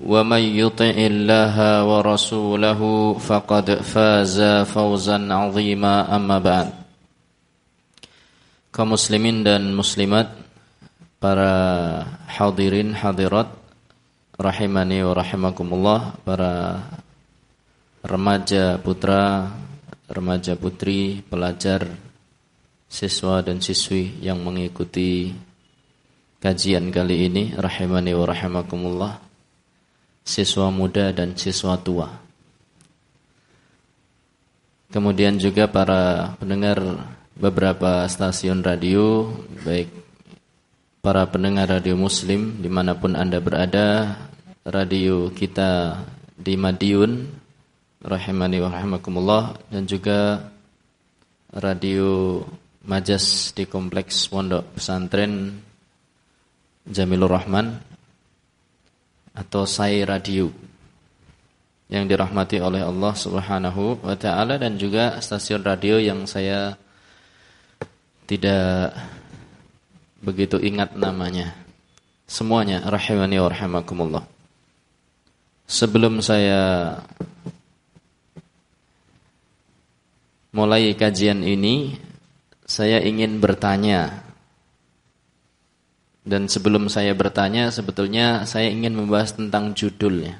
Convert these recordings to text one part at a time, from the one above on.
ومن يطع الله ورسوله فقد فاز فوزا عظيما أما بعد kaum muslimin dan muslimat para hadirin hadirat rahimani wa rahimakumullah para remaja putra remaja putri pelajar siswa dan siswi yang mengikuti kajian kali ini rahimani wa rahimakumullah siswa muda dan siswa tua. Kemudian juga para pendengar beberapa stasiun radio, baik para pendengar radio muslim di mana pun anda berada, radio kita di Madiun, rahimani wa rahimakumullah, dan juga radio Majas di Kompleks Pondok Pesantren Jamilur Rahman atau Sai Radio yang dirahmati oleh Allah Subhanahu wa taala dan juga stasiun radio yang saya tidak begitu ingat namanya. Semuanya rahimani wa rahimakumullah. Sebelum saya mulai kajian ini, saya ingin bertanya dan sebelum saya bertanya, sebetulnya saya ingin membahas tentang judulnya.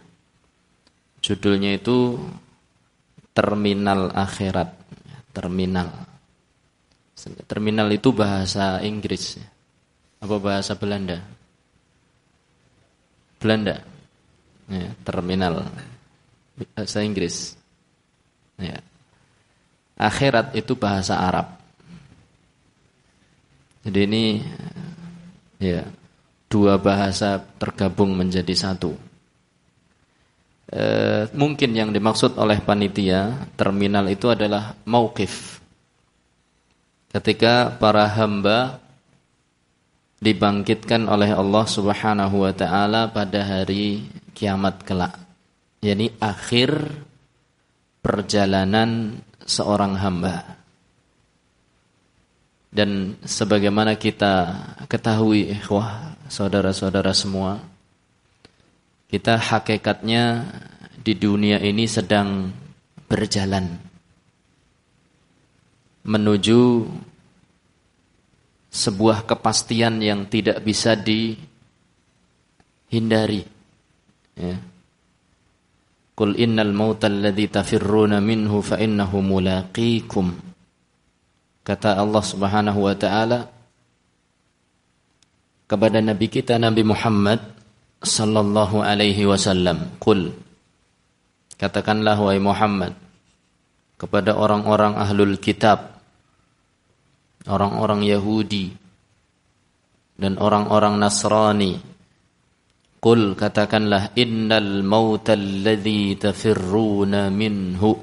Judulnya itu Terminal Akhirat. Terminal. Terminal itu bahasa Inggris. Apa bahasa Belanda? Belanda. Ya, terminal. Bahasa Inggris. Ya. Akhirat itu bahasa Arab. Jadi ini ya dua bahasa tergabung menjadi satu. E, mungkin yang dimaksud oleh panitia terminal itu adalah mauqif. Ketika para hamba dibangkitkan oleh Allah Subhanahu wa taala pada hari kiamat kelak. yakni akhir perjalanan seorang hamba. Dan sebagaimana kita ketahui ikhwah, saudara-saudara semua, kita hakikatnya di dunia ini sedang berjalan menuju sebuah kepastian yang tidak bisa dihindari. Ya. Qul innal mautal ladzi tafirruna minhu fa innahu mulaqikum. Kata Allah Subhanahu wa taala kepada nabi kita Nabi Muhammad sallallahu alaihi wasallam, "Qul" Katakanlah wahai Muhammad kepada orang-orang ahlul kitab, orang-orang Yahudi dan orang-orang Nasrani, "Qul" katakanlah innal mautal ladzi tafirruna minhu.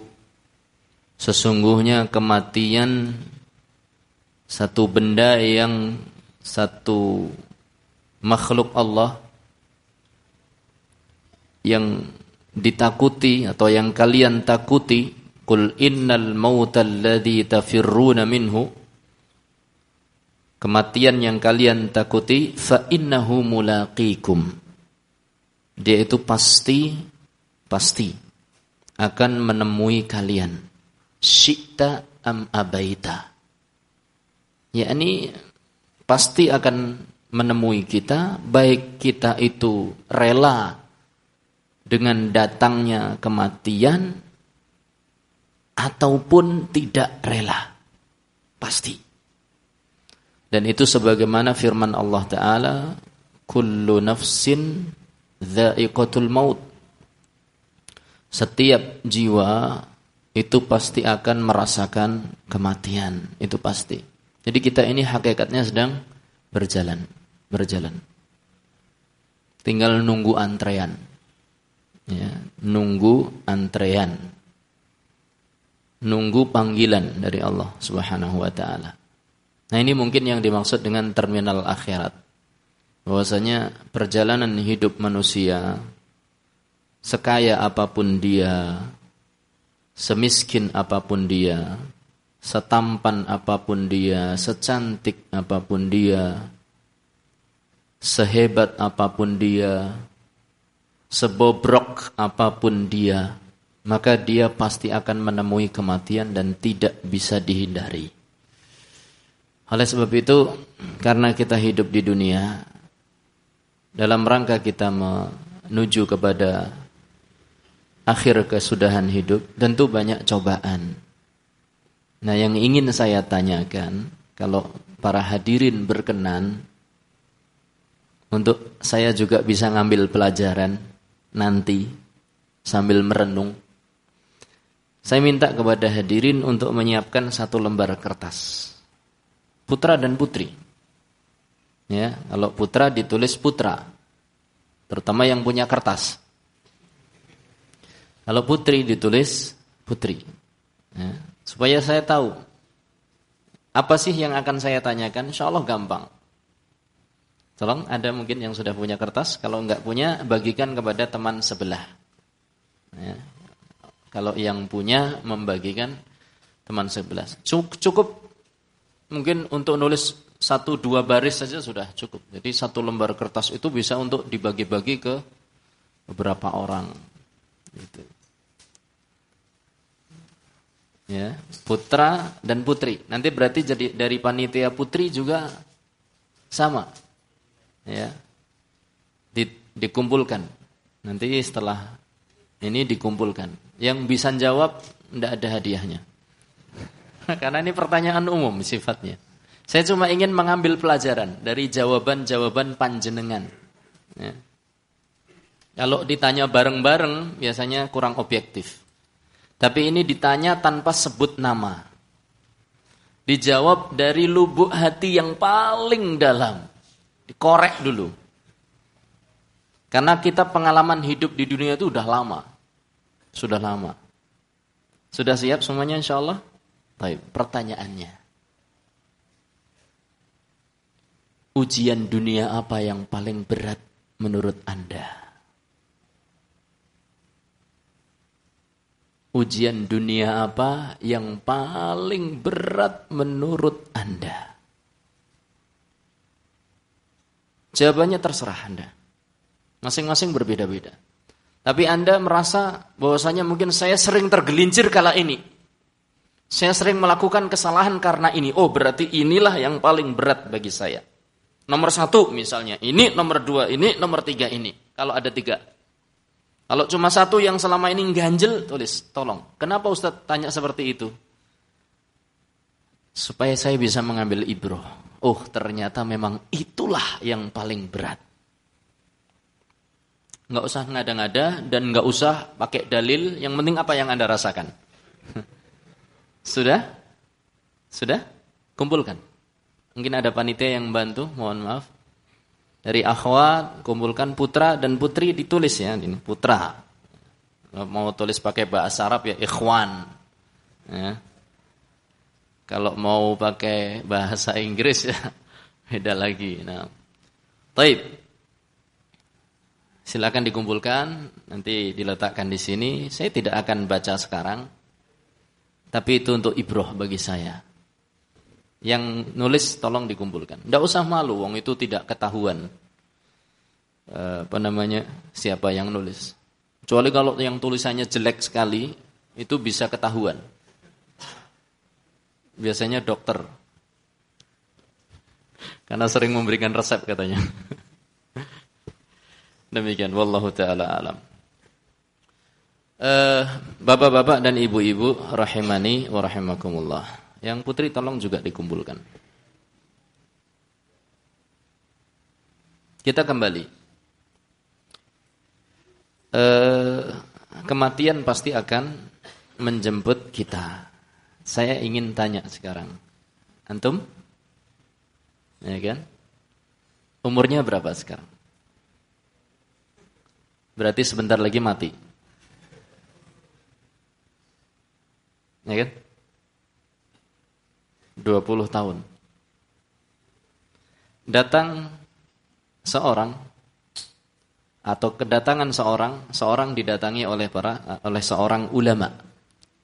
Sesungguhnya kematian satu benda yang satu makhluk Allah yang ditakuti atau yang kalian takuti kul innal mautal ladzi tafirruna minhu kematian yang kalian takuti fa innahu mulaqikum. Dia itu pasti pasti akan menemui kalian. Syi'ta am abaita yakni pasti akan menemui kita baik kita itu rela dengan datangnya kematian ataupun tidak rela Pasti. Dan itu sebagaimana firman Allah Ta'ala, Kullu nafsin dha'iqatul maut. Setiap jiwa itu pasti akan merasakan kematian. Itu pasti. Jadi kita ini hakikatnya sedang berjalan. Berjalan. Tinggal nunggu antrean. Ya, nunggu antrean. Nunggu panggilan dari Allah Subhanahu wa taala. Nah, ini mungkin yang dimaksud dengan terminal akhirat. Bahwasanya perjalanan hidup manusia sekaya apa pun dia, semiskin apa pun dia, setampan apa pun dia, secantik apa pun dia, sehebat apa pun dia, sebobrok apa pun dia, maka dia pasti akan menemui kematian dan tidak bisa dihindari. Oleh sebab itu, karena kita hidup di dunia, dalam rangka kita menuju kepada akhir kesudahan hidup, tentu banyak cobaan. Nah, yang ingin saya tanyakan, kalau para hadirin berkenan, untuk saya juga bisa ngambil pelajaran nanti sambil merenung. Saya minta kepada hadirin untuk menyiapkan satu lembar kertas. Putra dan putri. Ya, kalau putra ditulis putra. Terutama yang punya kertas. Kalau putri ditulis putri. Ya, supaya saya tahu apa sih yang akan saya tanyakan, insya Allah gampang. Tolong ada mungkin yang sudah punya kertas, kalau enggak punya bagikan kepada teman sebelah. Ya. Kalau yang punya membagikan teman sebelah. Cukup, cukup mungkin untuk nulis satu dua baris saja sudah cukup. Jadi satu lembar kertas itu bisa untuk dibagi-bagi ke beberapa orang. Gitu ya putra dan putri. Nanti berarti jadi dari panitia putri juga sama. Ya di, dikumpulkan. Nanti setelah ini dikumpulkan. Yang bisa jawab tidak ada hadiahnya. Karena ini pertanyaan umum sifatnya. Saya cuma ingin mengambil pelajaran dari jawaban-jawaban panjenengan. Ya. kalau ditanya bareng-bareng biasanya kurang objektif tapi ini ditanya tanpa sebut nama. Dijawab dari lubuk hati yang paling dalam. Dikorek dulu. Karena kita pengalaman hidup di dunia itu sudah lama. Sudah lama. Sudah siap semuanya insya Allah? Baik, pertanyaannya. Ujian dunia apa yang paling berat menurut Anda? Ujian dunia apa yang paling berat menurut Anda? Jawabannya terserah Anda. Masing-masing berbeda-beda. Tapi Anda merasa bahwasanya mungkin saya sering tergelincir kala ini. Saya sering melakukan kesalahan karena ini. Oh berarti inilah yang paling berat bagi saya. Nomor satu misalnya, ini nomor dua ini, nomor tiga ini. Kalau ada tiga. Kalau cuma satu yang selama ini ganjel, tulis, tolong. Kenapa Ustadz tanya seperti itu? Supaya saya bisa mengambil ibroh. Oh, ternyata memang itulah yang paling berat. Nggak usah ngada-ngada dan nggak usah pakai dalil. Yang penting apa yang Anda rasakan. Sudah? Sudah? Kumpulkan. Mungkin ada panitia yang bantu, mohon maaf dari akhwat kumpulkan putra dan putri ditulis ya ini putra. Mau tulis pakai bahasa Arab ya ikhwan. Ya. kalau mau pakai bahasa Inggris ya beda lagi. Nah. Taib. Silakan dikumpulkan nanti diletakkan di sini. Saya tidak akan baca sekarang tapi itu untuk ibroh bagi saya yang nulis tolong dikumpulkan. Tidak usah malu, wong itu tidak ketahuan. Eh, apa namanya siapa yang nulis. Kecuali kalau yang tulisannya jelek sekali, itu bisa ketahuan. Biasanya dokter. Karena sering memberikan resep katanya. Demikian, wallahu taala alam. Eh, bapak-bapak dan ibu-ibu rahimani wa rahimakumullah. Yang putri tolong juga dikumpulkan. Kita kembali. E, kematian pasti akan menjemput kita. Saya ingin tanya sekarang. Antum? Ya kan? Umurnya berapa sekarang? Berarti sebentar lagi mati. Ya kan? 20 tahun. Datang seorang atau kedatangan seorang, seorang didatangi oleh para oleh seorang ulama.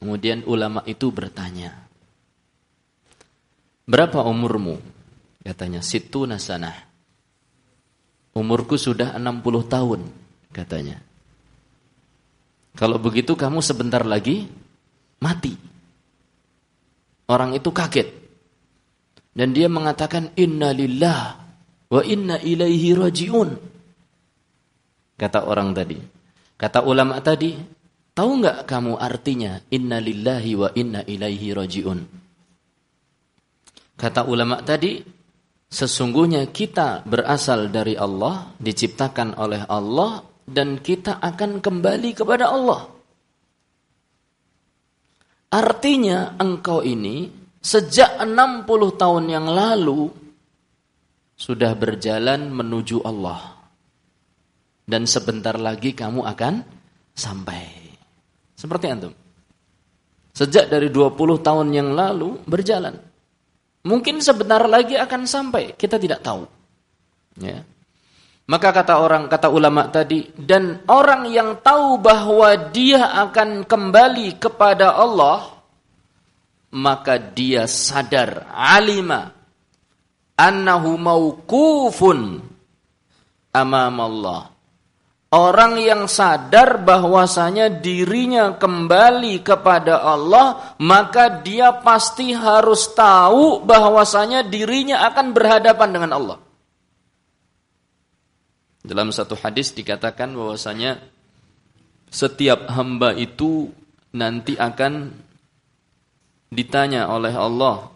Kemudian ulama itu bertanya, "Berapa umurmu?" Katanya, "Situ nasanah." Umurku sudah 60 tahun, katanya. Kalau begitu kamu sebentar lagi mati. Orang itu kaget. Dan dia mengatakan inna lillah wa inna ilaihi rajiun. Kata orang tadi. Kata ulama tadi, tahu nggak kamu artinya inna lillahi wa inna ilaihi rajiun? Kata ulama tadi, Sesungguhnya kita berasal dari Allah, diciptakan oleh Allah, dan kita akan kembali kepada Allah. Artinya engkau ini sejak 60 tahun yang lalu sudah berjalan menuju Allah. Dan sebentar lagi kamu akan sampai. Seperti antum. Sejak dari 20 tahun yang lalu berjalan. Mungkin sebentar lagi akan sampai, kita tidak tahu. Ya. Maka kata orang, kata ulama tadi, dan orang yang tahu bahwa dia akan kembali kepada Allah, maka dia sadar, alima, annahu mauqufun amam Allah. Orang yang sadar bahwasanya dirinya kembali kepada Allah, maka dia pasti harus tahu bahwasanya dirinya akan berhadapan dengan Allah. Dalam satu hadis dikatakan bahwasanya setiap hamba itu nanti akan ditanya oleh Allah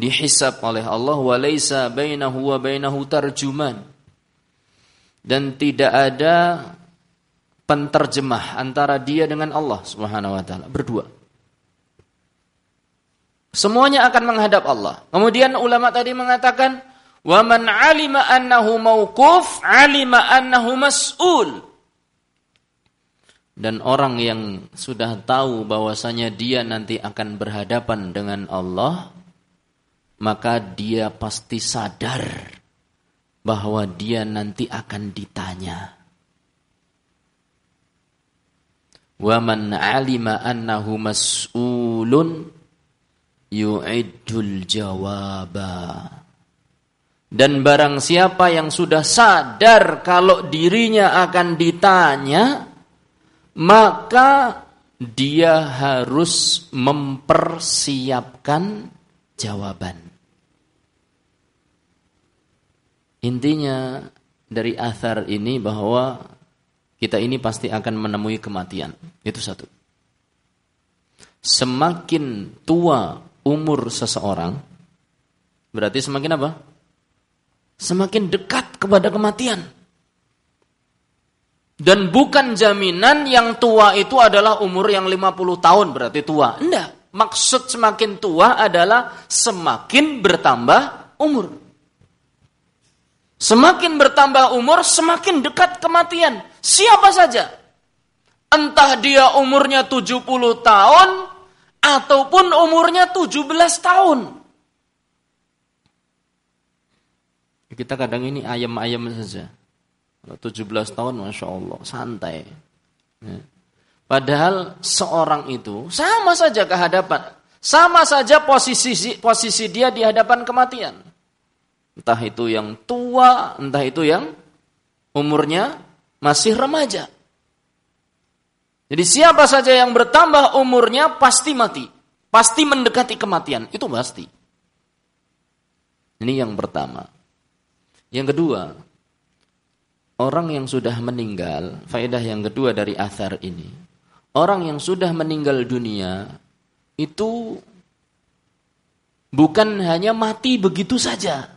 dihisab oleh Allah walaysa bainahu wa bainahu tarjuman dan tidak ada penterjemah antara dia dengan Allah Subhanahu wa taala berdua. Semuanya akan menghadap Allah. Kemudian ulama tadi mengatakan, "Wa man 'alima annahu mauquf, 'alima annahu mas'ul." Dan orang yang sudah tahu bahwasanya dia nanti akan berhadapan dengan Allah, maka dia pasti sadar bahwa dia nanti akan ditanya. Wa man alima annahu mas'ulun yu'iddul jawaba. Dan barang siapa yang sudah sadar kalau dirinya akan ditanya, maka dia harus mempersiapkan jawaban. Intinya dari athar ini bahwa kita ini pasti akan menemui kematian. Itu satu. Semakin tua umur seseorang, berarti semakin apa? Semakin dekat kepada kematian. Dan bukan jaminan yang tua itu adalah umur yang 50 tahun berarti tua. Enggak. Maksud semakin tua adalah semakin bertambah umur. Semakin bertambah umur, semakin dekat kematian. Siapa saja. Entah dia umurnya 70 tahun, ataupun umurnya 17 tahun. Kita kadang ini ayam-ayam saja. Kalau 17 tahun, Masya Allah, santai. Ya. Padahal seorang itu sama saja kehadapan. Sama saja posisi posisi dia di hadapan kematian. Entah itu yang tua, entah itu yang umurnya masih remaja. Jadi siapa saja yang bertambah umurnya pasti mati. Pasti mendekati kematian. Itu pasti. Ini yang pertama. Yang kedua, orang yang sudah meninggal, faedah yang kedua dari athar ini. Orang yang sudah meninggal dunia, itu Bukan hanya mati begitu saja.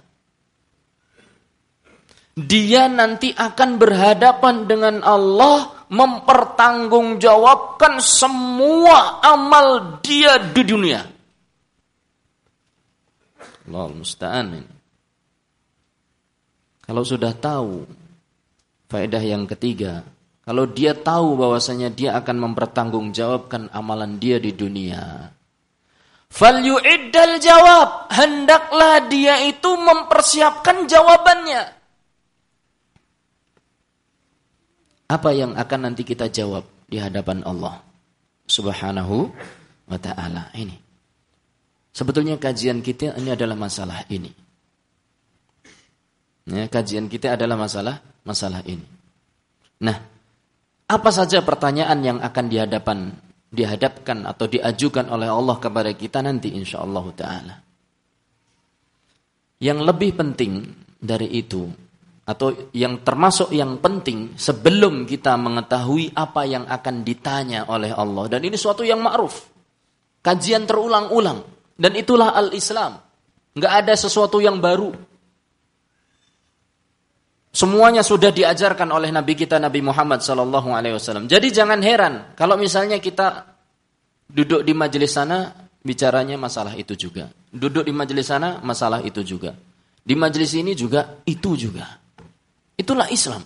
Dia nanti akan berhadapan dengan Allah mempertanggungjawabkan semua amal dia di dunia. Allah musta'an. Kalau sudah tahu faedah yang ketiga, kalau dia tahu bahwasanya dia akan mempertanggungjawabkan amalan dia di dunia, fal yu'iddal jawab, hendaklah dia itu mempersiapkan jawabannya. Apa yang akan nanti kita jawab di hadapan Allah Subhanahu wa taala ini. Sebetulnya kajian kita ini adalah masalah ini. Ya, kajian kita adalah masalah masalah ini. Nah, apa saja pertanyaan yang akan dihadapan dihadapkan atau diajukan oleh Allah kepada kita nanti insyaallah taala. Yang lebih penting dari itu atau yang termasuk yang penting sebelum kita mengetahui apa yang akan ditanya oleh Allah dan ini suatu yang ma'ruf. Kajian terulang-ulang dan itulah al-Islam. Enggak ada sesuatu yang baru. Semuanya sudah diajarkan oleh Nabi kita Nabi Muhammad Sallallahu Alaihi Wasallam. Jadi jangan heran kalau misalnya kita duduk di majelis sana bicaranya masalah itu juga. Duduk di majelis sana masalah itu juga. Di majelis ini juga itu juga. Itulah Islam.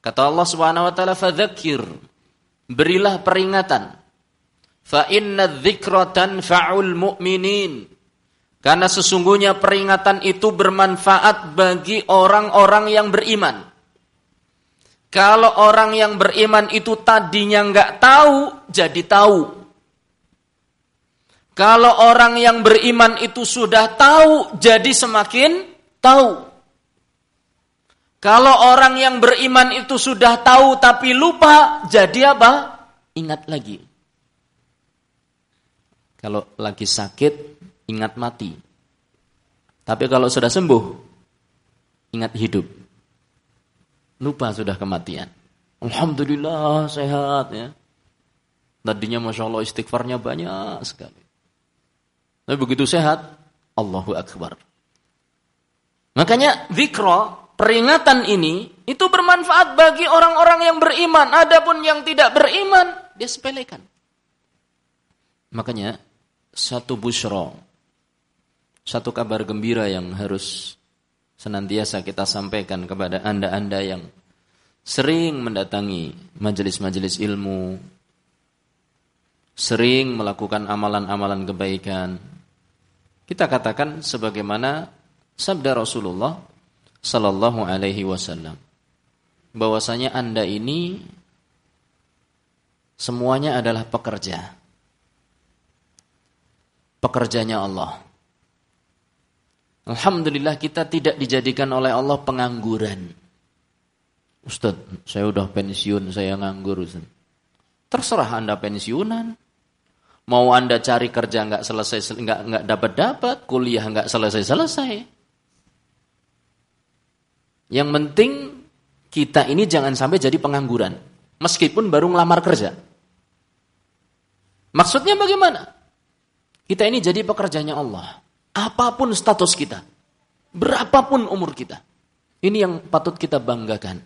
Kata Allah Subhanahu wa taala fadzakir berilah peringatan fa inna dzikratan fa'ul mu'minin karena sesungguhnya peringatan itu bermanfaat bagi orang-orang yang beriman. Kalau orang yang beriman itu tadinya nggak tahu, jadi tahu. Kalau orang yang beriman itu sudah tahu, jadi semakin tahu. Kalau orang yang beriman itu sudah tahu tapi lupa, jadi apa? Ingat lagi. Kalau lagi sakit, ingat mati. Tapi kalau sudah sembuh, ingat hidup. Lupa sudah kematian. Alhamdulillah sehat ya. Tadinya Masya Allah istighfarnya banyak sekali. Tapi begitu sehat, Allahu Akbar. Makanya zikro, peringatan ini, itu bermanfaat bagi orang-orang yang beriman. Adapun yang tidak beriman, dia sepelekan. Makanya, satu bushro, satu kabar gembira yang harus senantiasa kita sampaikan kepada anda-anda yang sering mendatangi majelis-majelis ilmu, sering melakukan amalan-amalan kebaikan. Kita katakan sebagaimana sabda Rasulullah sallallahu alaihi wasallam bahwasanya Anda ini semuanya adalah pekerja. Pekerjanya Allah. Alhamdulillah kita tidak dijadikan oleh Allah pengangguran. Ustaz, saya udah pensiun, saya nganggur. Ustaz. Terserah Anda pensiunan. Mau Anda cari kerja nggak selesai nggak nggak dapat dapat, kuliah nggak selesai selesai. Yang penting kita ini jangan sampai jadi pengangguran, meskipun baru ngelamar kerja. Maksudnya bagaimana? Kita ini jadi pekerjanya Allah. Apa pun status kita. Berapapun umur kita. Ini yang patut kita banggakan.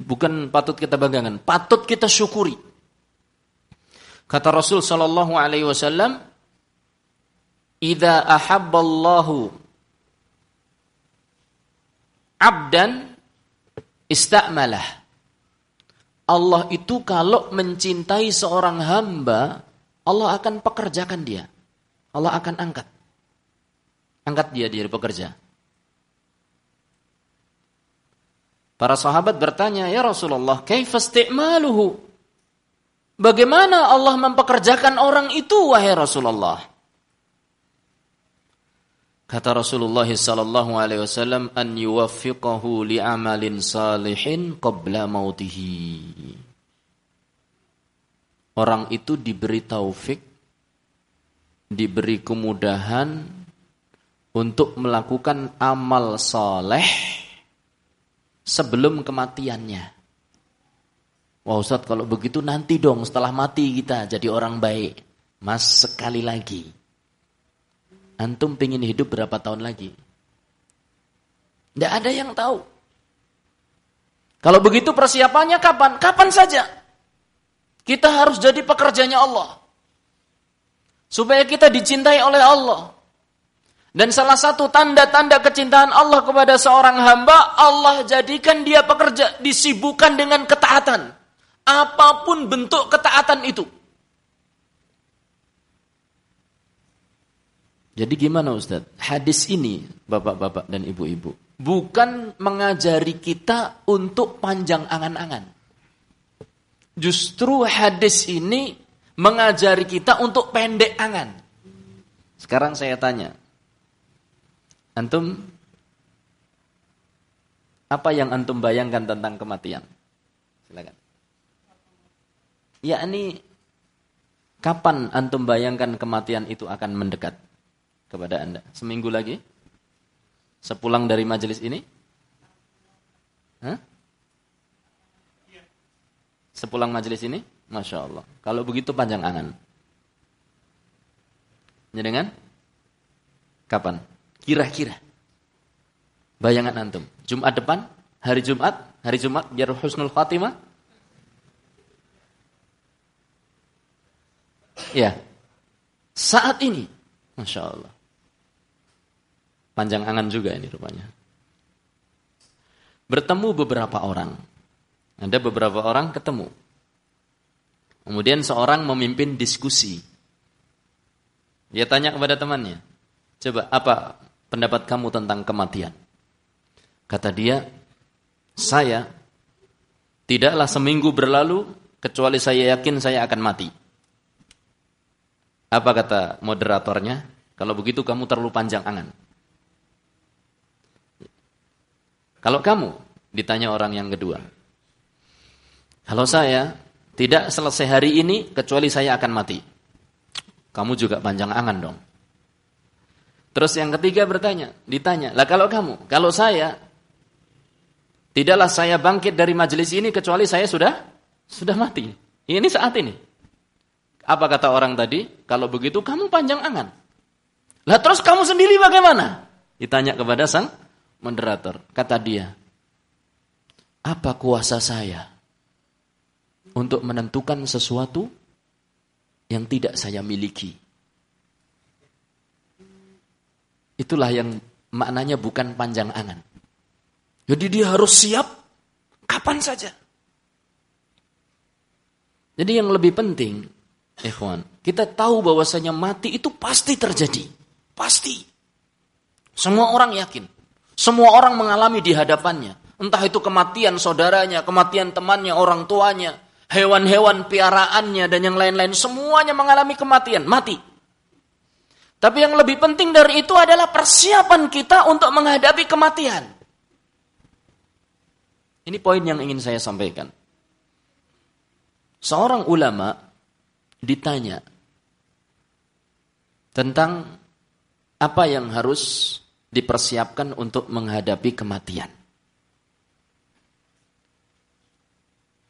Bukan patut kita banggakan, patut kita syukuri. Kata Rasul sallallahu alaihi wasallam, "Idza ahabballahu 'abdan ista'malah." Allah itu kalau mencintai seorang hamba, Allah akan pekerjakan dia. Allah akan angkat. Angkat dia dari pekerja. Para sahabat bertanya, "Ya Rasulullah, kaifa isti'maluhu?" Bagaimana Allah mempekerjakan orang itu wahai Rasulullah? Kata Rasulullah sallallahu alaihi wasallam an yuwaffiqahu li'amalin salihin qabla mautihi. Orang itu diberi taufik, diberi kemudahan untuk melakukan amal soleh sebelum kematiannya. Wah Ustaz kalau begitu nanti dong setelah mati kita jadi orang baik. Mas sekali lagi. Antum pingin hidup berapa tahun lagi? Tidak ada yang tahu. Kalau begitu persiapannya kapan? Kapan saja. Kita harus jadi pekerjanya Allah. Supaya kita dicintai oleh Allah. Dan salah satu tanda-tanda kecintaan Allah kepada seorang hamba, Allah jadikan dia pekerja, disibukkan dengan ketaatan. Apa pun bentuk ketaatan itu. Jadi gimana Ustaz? Hadis ini, bapak-bapak dan ibu-ibu, bukan mengajari kita untuk panjang angan-angan. Justru hadis ini mengajari kita untuk pendek angan. Sekarang saya tanya, Antum apa yang antum bayangkan tentang kematian? Silakan. Ya ini kapan antum bayangkan kematian itu akan mendekat kepada Anda? Seminggu lagi? Sepulang dari majelis ini? Hah? Sepulang majelis ini? Masya Allah. Kalau begitu panjang angan. Ya dengan? Kapan? Kira-kira. Bayangan antum. Jumat depan, hari Jumat, hari Jumat biar husnul khatimah. Ya. Saat ini. Masya Allah. Panjang angan juga ini rupanya. Bertemu beberapa orang. Ada beberapa orang ketemu. Kemudian seorang memimpin diskusi. Dia tanya kepada temannya. Coba apa pendapat kamu tentang kematian? Kata dia, saya tidaklah seminggu berlalu kecuali saya yakin saya akan mati. Apa kata moderatornya? Kalau begitu kamu terlalu panjang angan. Kalau kamu, ditanya orang yang kedua. Kalau saya tidak selesai hari ini kecuali saya akan mati. Kamu juga panjang angan dong. Terus yang ketiga bertanya, ditanya, lah kalau kamu, kalau saya, tidaklah saya bangkit dari majelis ini kecuali saya sudah sudah mati. Ini saat ini. Apa kata orang tadi? Kalau begitu kamu panjang angan. Lah terus kamu sendiri bagaimana? Ditanya kepada sang moderator. Kata dia, apa kuasa saya untuk menentukan sesuatu yang tidak saya miliki? Itulah yang maknanya bukan panjang angan. Jadi dia harus siap kapan saja. Jadi yang lebih penting, ikhwan, kita tahu bahwasanya mati itu pasti terjadi. Pasti. Semua orang yakin. Semua orang mengalami di hadapannya. Entah itu kematian saudaranya, kematian temannya, orang tuanya, hewan-hewan piaraannya, dan yang lain-lain. Semuanya mengalami kematian, mati. Tapi yang lebih penting dari itu adalah persiapan kita untuk menghadapi kematian. Ini poin yang ingin saya sampaikan. Seorang ulama ditanya tentang apa yang harus dipersiapkan untuk menghadapi kematian.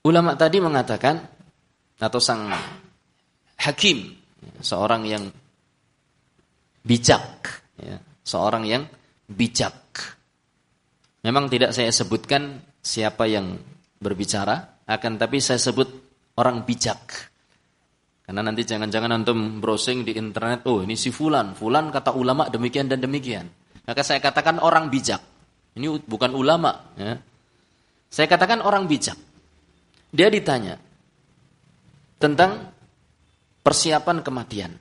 Ulama tadi mengatakan atau sang hakim, seorang yang bijak, ya, seorang yang bijak. Memang tidak saya sebutkan siapa yang berbicara, akan tapi saya sebut orang bijak. Karena nanti jangan-jangan antum browsing di internet, oh ini si fulan, fulan kata ulama demikian dan demikian. Maka saya katakan orang bijak. Ini bukan ulama. Ya. Saya katakan orang bijak. Dia ditanya tentang persiapan kematian.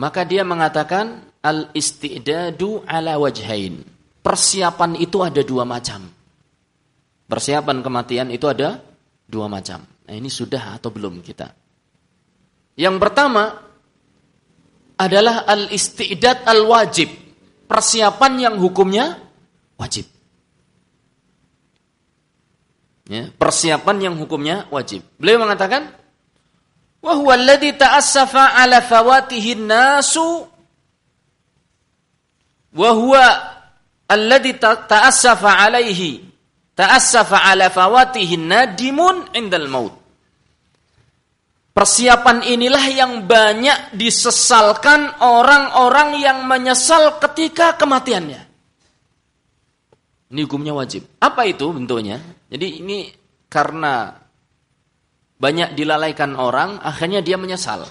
Maka dia mengatakan al-istidadu ala wajhain. Persiapan itu ada dua macam. Persiapan kematian itu ada dua macam. Nah, ini sudah atau belum kita? Yang pertama adalah al-istidad al-wajib. Persiapan yang hukumnya wajib. Ya, persiapan yang hukumnya wajib. Beliau mengatakan wa huwa alladhi ta'assafa ala fawatihi nasu wa huwa alladhi ta'assafa alaihi ta'assafa ala fawatihi nadimun indal maut Persiapan inilah yang banyak disesalkan orang-orang yang menyesal ketika kematiannya. Ini hukumnya wajib. Apa itu bentuknya? Jadi ini karena banyak dilalaikan orang, akhirnya dia menyesal.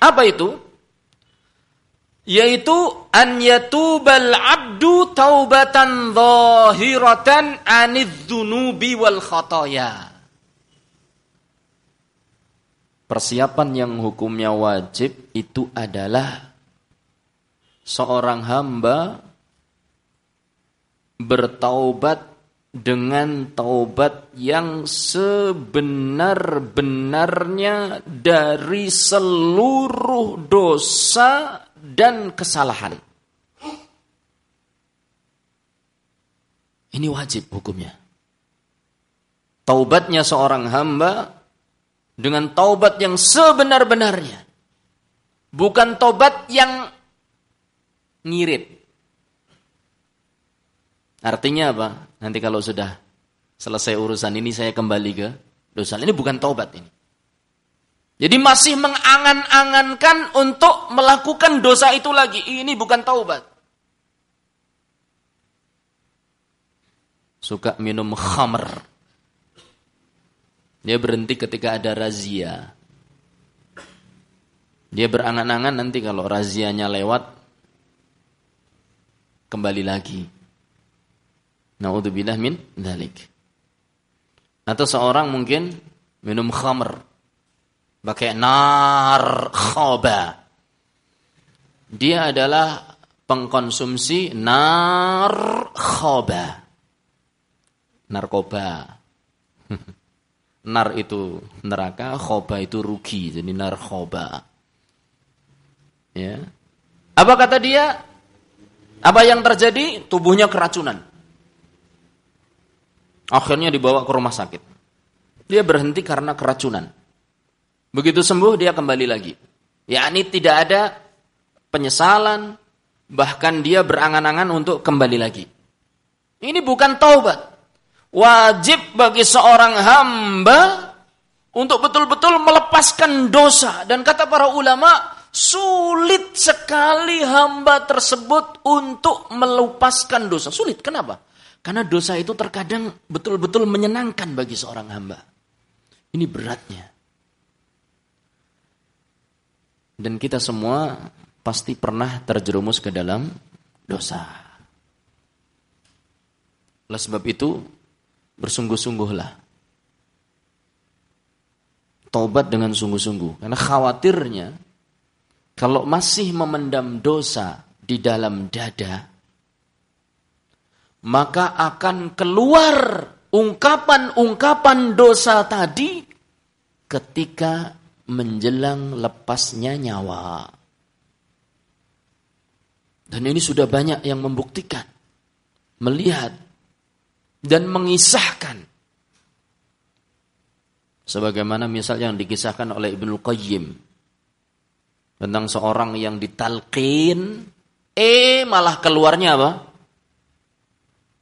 Apa itu? Yaitu an yatubal abdu taubatan zahiratan anidz dzunubi wal khataya Persiapan yang hukumnya wajib itu adalah seorang hamba bertaubat dengan taubat yang sebenar-benarnya dari seluruh dosa dan kesalahan. Ini wajib hukumnya. Taubatnya seorang hamba dengan taubat yang sebenar-benarnya. Bukan taubat yang ngirit. Artinya apa? Nanti kalau sudah selesai urusan ini saya kembali ke dosa. Ini bukan taubat ini. Jadi masih mengangan-angankan untuk melakukan dosa itu lagi. Ini bukan taubat. Suka minum khamr. Dia berhenti ketika ada razia. Dia berangan-angan nanti kalau razianya lewat kembali lagi. Naudzubillah min dzalik. Atau seorang mungkin minum khamr pakai nar khoba. Dia adalah pengkonsumsi nar khoba. Narkoba. Nar itu neraka, khoba itu rugi, jadi nar khoba. Ya. Apa kata dia? Apa yang terjadi? Tubuhnya keracunan. Akhirnya dibawa ke rumah sakit. Dia berhenti karena keracunan. Begitu sembuh dia kembali lagi. Ya ini tidak ada penyesalan, bahkan dia berangan-angan untuk kembali lagi. Ini bukan taubat wajib bagi seorang hamba untuk betul-betul melepaskan dosa dan kata para ulama sulit sekali hamba tersebut untuk melepaskan dosa sulit kenapa karena dosa itu terkadang betul-betul menyenangkan bagi seorang hamba ini beratnya dan kita semua pasti pernah terjerumus ke dalam dosa oleh sebab itu bersungguh-sungguhlah. Taubat dengan sungguh-sungguh. Karena khawatirnya, kalau masih memendam dosa di dalam dada, maka akan keluar ungkapan-ungkapan dosa tadi ketika menjelang lepasnya nyawa. Dan ini sudah banyak yang membuktikan, melihat dan mengisahkan sebagaimana misal yang dikisahkan oleh Ibnu Qayyim tentang seorang yang ditalqin eh malah keluarnya apa?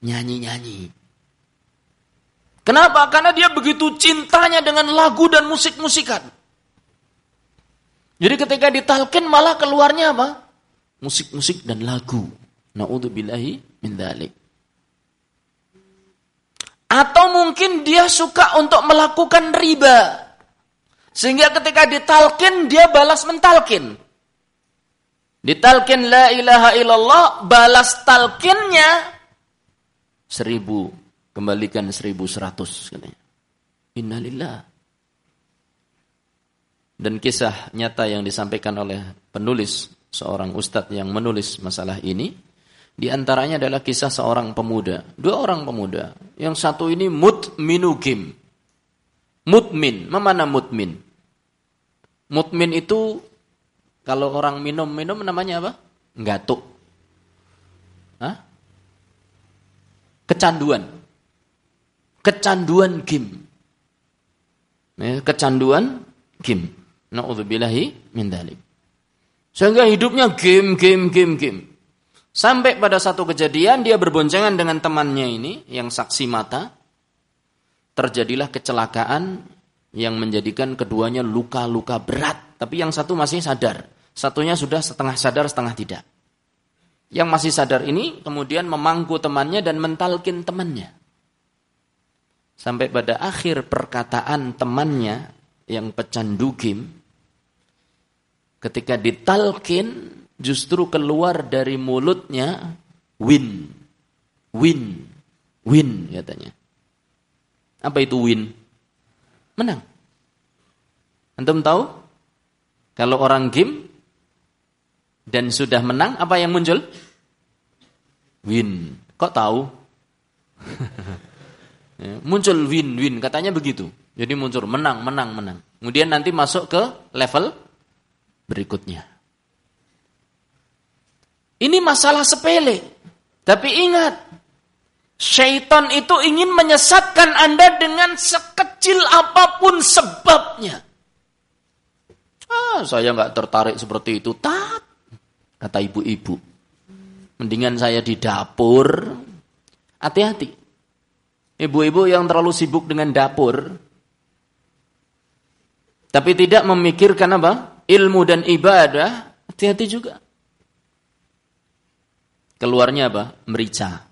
Nyanyi-nyanyi. Kenapa? Karena dia begitu cintanya dengan lagu dan musik-musikan. Jadi ketika ditalkin malah keluarnya apa? Musik-musik dan lagu. Na'udzubillahi min dzalik. Atau mungkin dia suka untuk melakukan riba. Sehingga ketika ditalkin, dia balas mentalkin. Ditalkin la ilaha illallah, balas talkinnya seribu. Kembalikan seribu seratus. Innalillah. Dan kisah nyata yang disampaikan oleh penulis, seorang ustadz yang menulis masalah ini, di antaranya adalah kisah seorang pemuda, dua orang pemuda. Yang satu ini mutminugim. Mutmin, mana mutmin? Mutmin itu kalau orang minum-minum namanya apa? Gatuk. Kecanduan. Kecanduan game. Ya, kecanduan game. Nauzubillahi min dzalik. Sehingga hidupnya game, game, game, game. Sampai pada satu kejadian dia berboncengan dengan temannya ini yang saksi mata. Terjadilah kecelakaan yang menjadikan keduanya luka-luka berat. Tapi yang satu masih sadar. Satunya sudah setengah sadar, setengah tidak. Yang masih sadar ini kemudian memangku temannya dan mentalkin temannya. Sampai pada akhir perkataan temannya yang pecandu game, ketika ditalkin justru keluar dari mulutnya win, win, win katanya. Apa itu win? Menang. Antum tahu? Kalau orang game dan sudah menang, apa yang muncul? Win. Kok tahu? Ya, muncul win-win, katanya begitu. Jadi muncul menang, menang, menang. Kemudian nanti masuk ke level berikutnya. Ini masalah sepele. Tapi ingat, syaitan itu ingin menyesatkan Anda dengan sekecil apa pun sebabnya. Ah, saya nggak tertarik seperti itu. Tat, kata ibu-ibu. Mendingan saya di dapur. Hati-hati. Ibu-ibu yang terlalu sibuk dengan dapur. Tapi tidak memikirkan apa? Ilmu dan ibadah. Hati-hati juga. Keluarnya apa? Merica.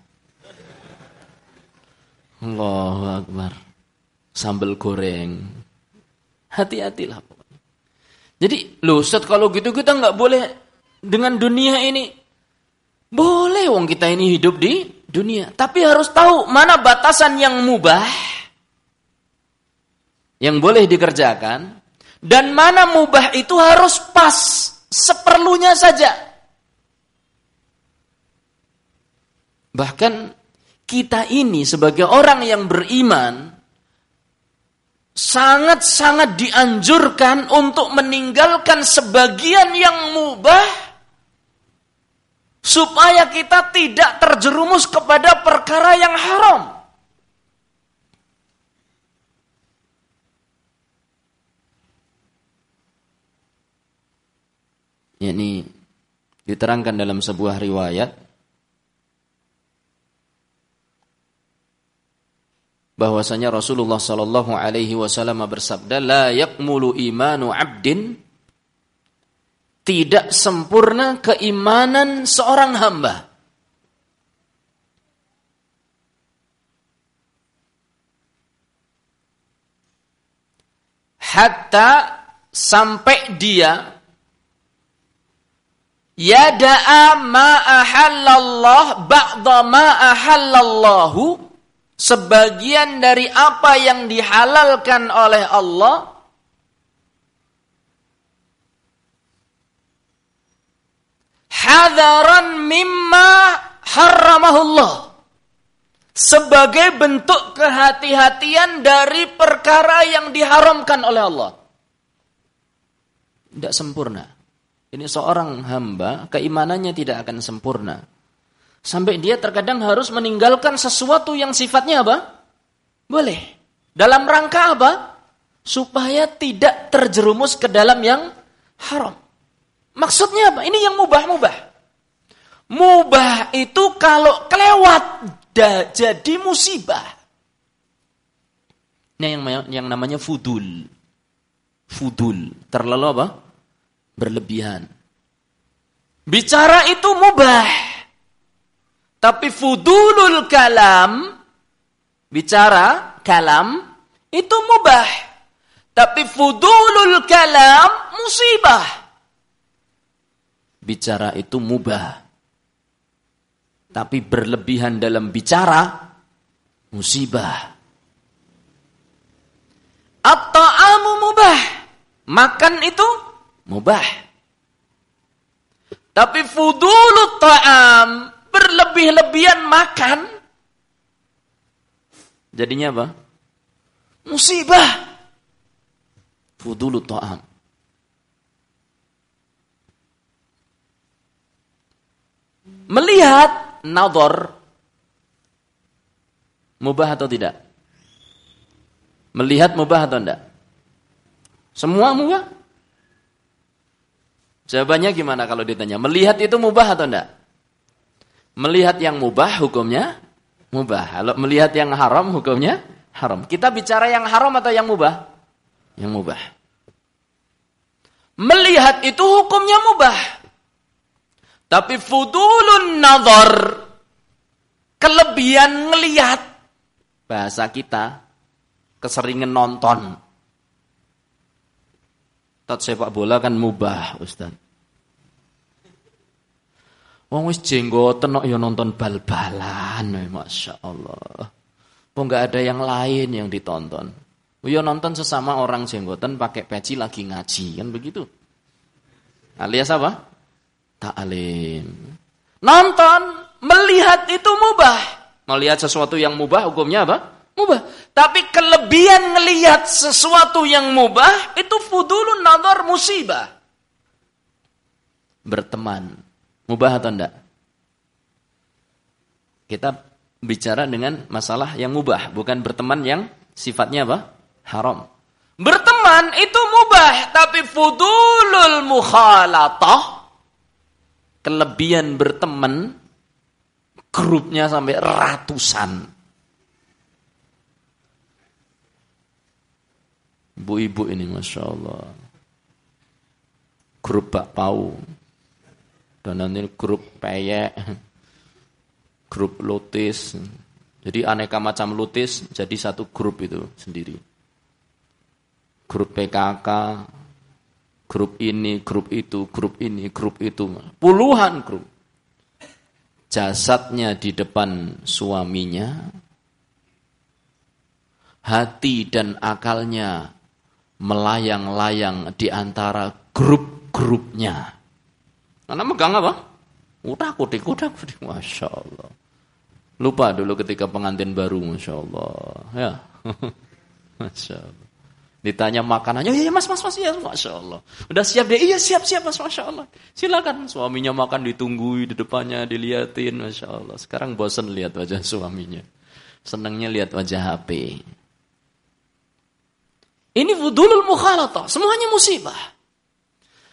Allahu Akbar. Sambal goreng. Hati-hatilah. Jadi, loh Ustaz kalau gitu kita nggak boleh dengan dunia ini. Boleh wong kita ini hidup di dunia. Tapi harus tahu mana batasan yang mubah. Yang boleh dikerjakan. Dan mana mubah itu harus pas. Seperlunya saja. Bahkan kita ini sebagai orang yang beriman sangat-sangat dianjurkan untuk meninggalkan sebagian yang mubah supaya kita tidak terjerumus kepada perkara yang haram. Ini diterangkan dalam sebuah riwayat bahwasanya Rasulullah Shallallahu alaihi wasallam bersabda la yakmulu imanu 'abdin tidak sempurna keimanan seorang hamba. Hatta sampai dia yada'a ma ahallallah ba'da ma ahallallahu sebagian dari apa yang dihalalkan oleh Allah hadaran mimma haramahullah sebagai bentuk kehati-hatian dari perkara yang diharamkan oleh Allah. Tidak sempurna. Ini seorang hamba, keimanannya tidak akan sempurna Sampai dia terkadang harus meninggalkan sesuatu yang sifatnya apa? Boleh. Dalam rangka apa? Supaya tidak terjerumus ke dalam yang haram. Maksudnya apa? Ini yang mubah-mubah. Mubah itu kalau kelewat jadi musibah. Ini yang yang namanya fudul. Fudul. Terlalu apa? Berlebihan. Bicara itu mubah. Tapi fudulul kalam, bicara kalam, itu mubah. Tapi fudulul kalam, musibah. Bicara itu mubah. Tapi berlebihan dalam bicara, musibah. At-ta'amu mubah. Makan itu mubah. Tapi fudulut ta'am, berlebih-lebihan makan, jadinya apa? Musibah. Fudulu ta'am. Melihat nador mubah atau tidak? Melihat mubah atau tidak? Semua mubah? Jawabannya gimana kalau ditanya? Melihat itu mubah atau tidak? Melihat yang mubah hukumnya mubah. Kalau melihat yang haram hukumnya haram. Kita bicara yang haram atau yang mubah? Yang mubah. Melihat itu hukumnya mubah. Tapi fudulun nazar kelebihan ngelihat bahasa kita keseringan nonton. Tat sepak bola kan mubah, Ustaz. Wong wis jenggoten kok ya nonton bal-balan, Masya Allah. Kok nggak ada yang lain yang ditonton. Ya nonton sesama orang jenggoten pakai peci lagi ngaji, kan begitu. Alias apa? Ta'alim. Nonton, melihat itu mubah. Melihat sesuatu yang mubah hukumnya apa? Mubah. Tapi kelebihan melihat sesuatu yang mubah itu fudulun nador musibah. Berteman Mubah atau enggak? Kita bicara dengan masalah yang mubah, bukan berteman yang sifatnya apa? Haram. Berteman itu mubah, tapi fudulul mukhalatah kelebihan berteman grupnya sampai ratusan. Ibu-ibu ini Masya Allah. Grup bakpao dan nanti grup peyek, grup lutis. Jadi aneka macam lutis jadi satu grup itu sendiri. Grup PKK, grup ini, grup itu, grup ini, grup itu. Puluhan grup. Jasadnya di depan suaminya, hati dan akalnya melayang-layang di antara grup-grupnya. Karena megang apa? Udah kudik, udah kudik. Masya Allah. Lupa dulu ketika pengantin baru, Masya Allah. Ya. Masya Allah. Ditanya makanannya, iya mas, mas, mas, iya, Masya Allah. Udah siap deh, iya siap, siap mas, Masya Allah. Silakan. Suaminya makan ditunggu di depannya, diliatin, Masya Allah. Sekarang bosan lihat wajah suaminya. Senangnya lihat wajah HP. Ini wudulul mukhalatah. Semuanya musibah.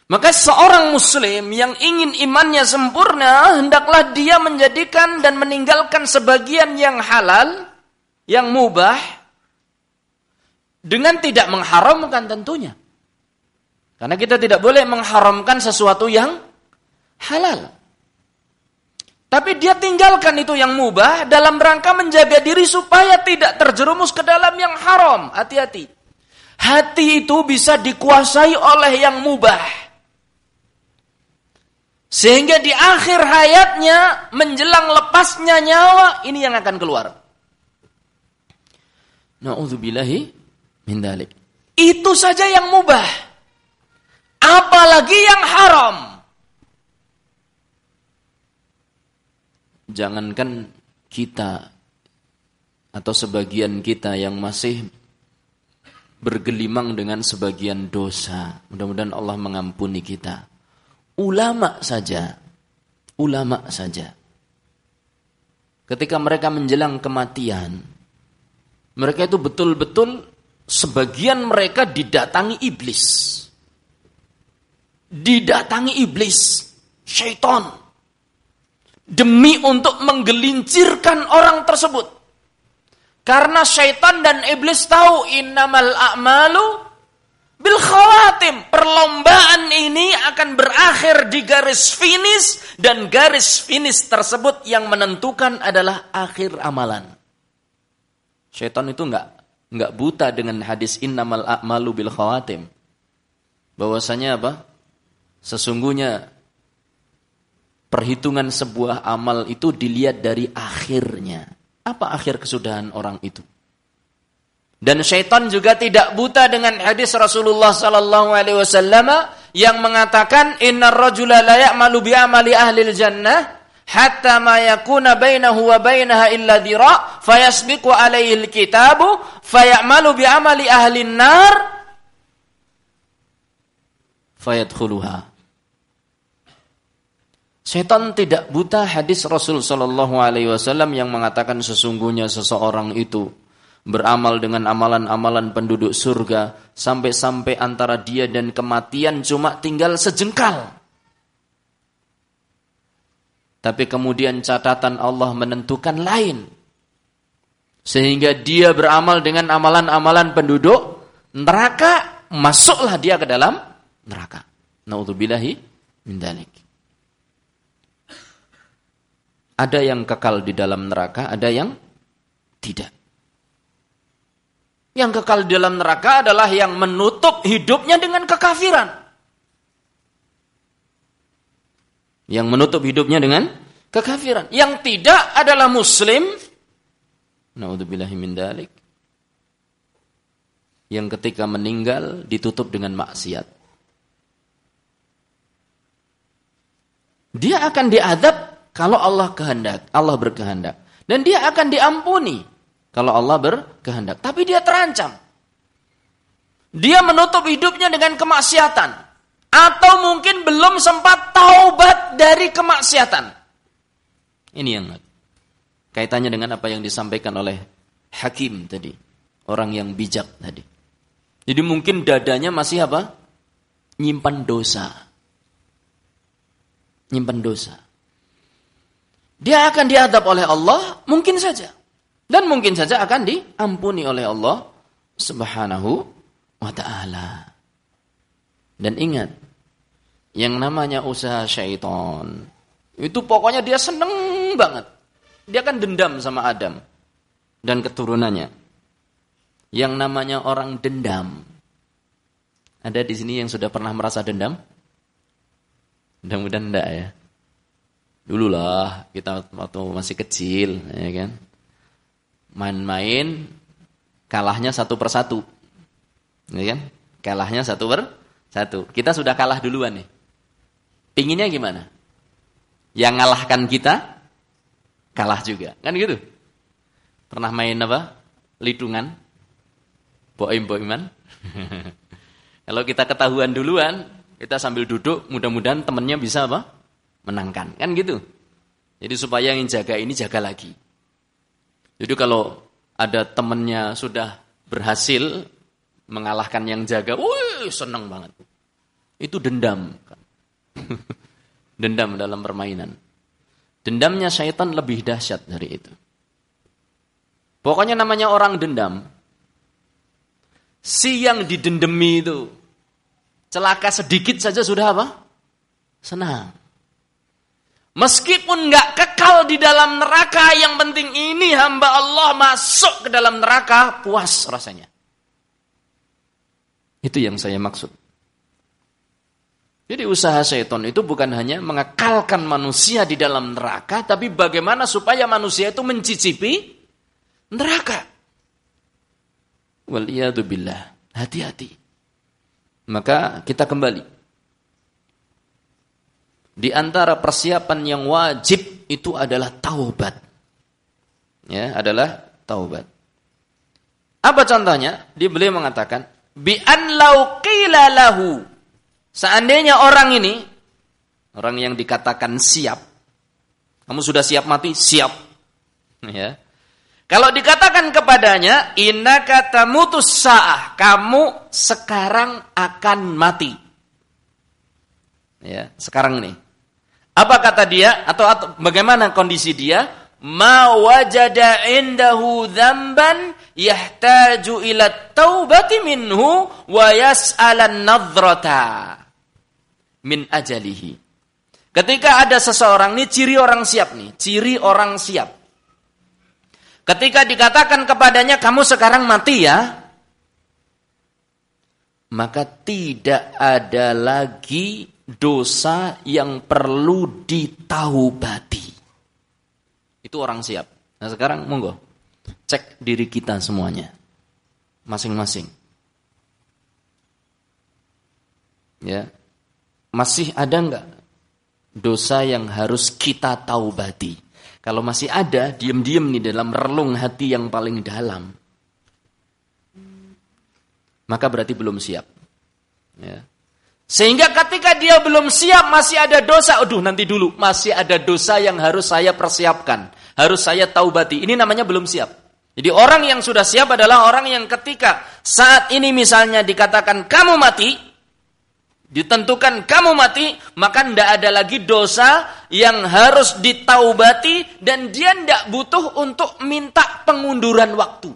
Maka seorang muslim yang ingin imannya sempurna, hendaklah dia menjadikan dan meninggalkan sebagian yang halal, yang mubah, dengan tidak mengharamkan tentunya. Karena kita tidak boleh mengharamkan sesuatu yang halal. Tapi dia tinggalkan itu yang mubah dalam rangka menjaga diri supaya tidak terjerumus ke dalam yang haram. Hati-hati. Hati itu bisa dikuasai oleh yang mubah. Sehingga di akhir hayatnya menjelang lepasnya nyawa ini yang akan keluar. Nauzubillahi min dalik. Itu saja yang mubah. Apalagi yang haram. Jangankan kita atau sebagian kita yang masih bergelimang dengan sebagian dosa. Mudah-mudahan Allah mengampuni kita ulama saja, ulama saja. Ketika mereka menjelang kematian, mereka itu betul-betul sebagian mereka didatangi iblis. Didatangi iblis, syaitan. Demi untuk menggelincirkan orang tersebut. Karena syaitan dan iblis tahu innamal a'malu bil khawatim. Perlombaan ini akan berakhir di garis finish dan garis finish tersebut yang menentukan adalah akhir amalan. Syaitan itu enggak enggak buta dengan hadis innamal a'malu bil khawatim. Bahwasanya apa? Sesungguhnya perhitungan sebuah amal itu dilihat dari akhirnya. Apa akhir kesudahan orang itu? Dan syaitan juga tidak buta dengan hadis Rasulullah sallallahu alaihi wasallam yang mengatakan innar rajula la ya'malu bi amali ahli jannah hatta ma yakuna bainahu wa bainaha illa dhira fayasbiqu alaihi alkitabu fayamalu bi amali ahli nar fayadkhuluha Setan tidak buta hadis Rasul sallallahu alaihi wasallam yang mengatakan sesungguhnya seseorang itu beramal dengan amalan-amalan penduduk surga sampai-sampai antara dia dan kematian cuma tinggal sejengkal. Tapi kemudian catatan Allah menentukan lain. Sehingga dia beramal dengan amalan-amalan penduduk neraka masuklah dia ke dalam neraka. Nauzubillahi min dalik. Ada yang kekal di dalam neraka, ada yang tidak. Yang kekal di dalam neraka adalah yang menutup hidupnya dengan kekafiran. Yang menutup hidupnya dengan kekafiran. Yang tidak adalah muslim. Naudzubillahi min dalik. Yang ketika meninggal ditutup dengan maksiat. Dia akan diadab kalau Allah kehendak, Allah berkehendak. Dan dia akan diampuni kalau Allah berkehendak. Tapi dia terancam. Dia menutup hidupnya dengan kemaksiatan. Atau mungkin belum sempat taubat dari kemaksiatan. Ini yang kaitannya dengan apa yang disampaikan oleh hakim tadi. Orang yang bijak tadi. Jadi mungkin dadanya masih apa? Nyimpan dosa. Nyimpan dosa. Dia akan diadab oleh Allah, mungkin saja. Dan mungkin saja akan diampuni oleh Allah subhanahu wa ta'ala. Dan ingat, yang namanya usaha syaitan, itu pokoknya dia seneng banget. Dia akan dendam sama Adam dan keturunannya. Yang namanya orang dendam. Ada di sini yang sudah pernah merasa dendam? Mudah-mudahan enggak ya. Dulu lah kita waktu masih kecil, ya kan. Main-main, kalahnya satu persatu, ya kan? Kalahnya satu per satu. Kita sudah kalah duluan nih. Pinginnya gimana? Yang ngalahkan kita kalah juga, kan gitu? Pernah main apa? Lidungan, boim-boiman. Kalau kita ketahuan duluan, kita sambil duduk, mudah-mudahan temennya bisa apa? menangkan. Kan gitu. Jadi supaya yang jaga ini jaga lagi. Jadi kalau ada temennya sudah berhasil mengalahkan yang jaga, wih seneng banget. Itu dendam. dendam dalam permainan. Dendamnya syaitan lebih dahsyat dari itu. Pokoknya namanya orang dendam. Si yang didendemi itu celaka sedikit saja sudah apa? Senang. Meskipun nggak kekal di dalam neraka, yang penting ini hamba Allah masuk ke dalam neraka, puas rasanya. Itu yang saya maksud. Jadi usaha syaitan itu bukan hanya mengekalkan manusia di dalam neraka, tapi bagaimana supaya manusia itu mencicipi neraka. Waliyadzubillah. Hati-hati. Maka kita kembali di antara persiapan yang wajib itu adalah taubat. Ya, adalah taubat. Apa contohnya? Dia beliau mengatakan, bi an lau lahu. Seandainya orang ini orang yang dikatakan siap. Kamu sudah siap mati? Siap. Ya. Kalau dikatakan kepadanya, innaka tamutus sa'ah, kamu sekarang akan mati. Ya, sekarang nih. Apa kata dia atau, atau bagaimana kondisi dia? Ma wajada indahu dzamban yahtaju ila taubati minhu wa yas'alan nadrata min ajalihi. Ketika ada seseorang ini ciri orang siap nih, ciri orang siap. Ketika dikatakan kepadanya kamu sekarang mati ya, maka tidak ada lagi dosa yang perlu ditaubati. Itu orang siap. Nah sekarang monggo cek diri kita semuanya. Masing-masing. Ya. Masih ada enggak dosa yang harus kita taubati? Kalau masih ada, diam-diam nih dalam relung hati yang paling dalam. Maka berarti belum siap. Ya. Sehingga ketika dia belum siap masih ada dosa, aduh nanti dulu, masih ada dosa yang harus saya persiapkan, harus saya taubati. Ini namanya belum siap. Jadi orang yang sudah siap adalah orang yang ketika saat ini misalnya dikatakan kamu mati, ditentukan kamu mati, maka tidak ada lagi dosa yang harus ditaubati dan dia tidak butuh untuk minta pengunduran waktu.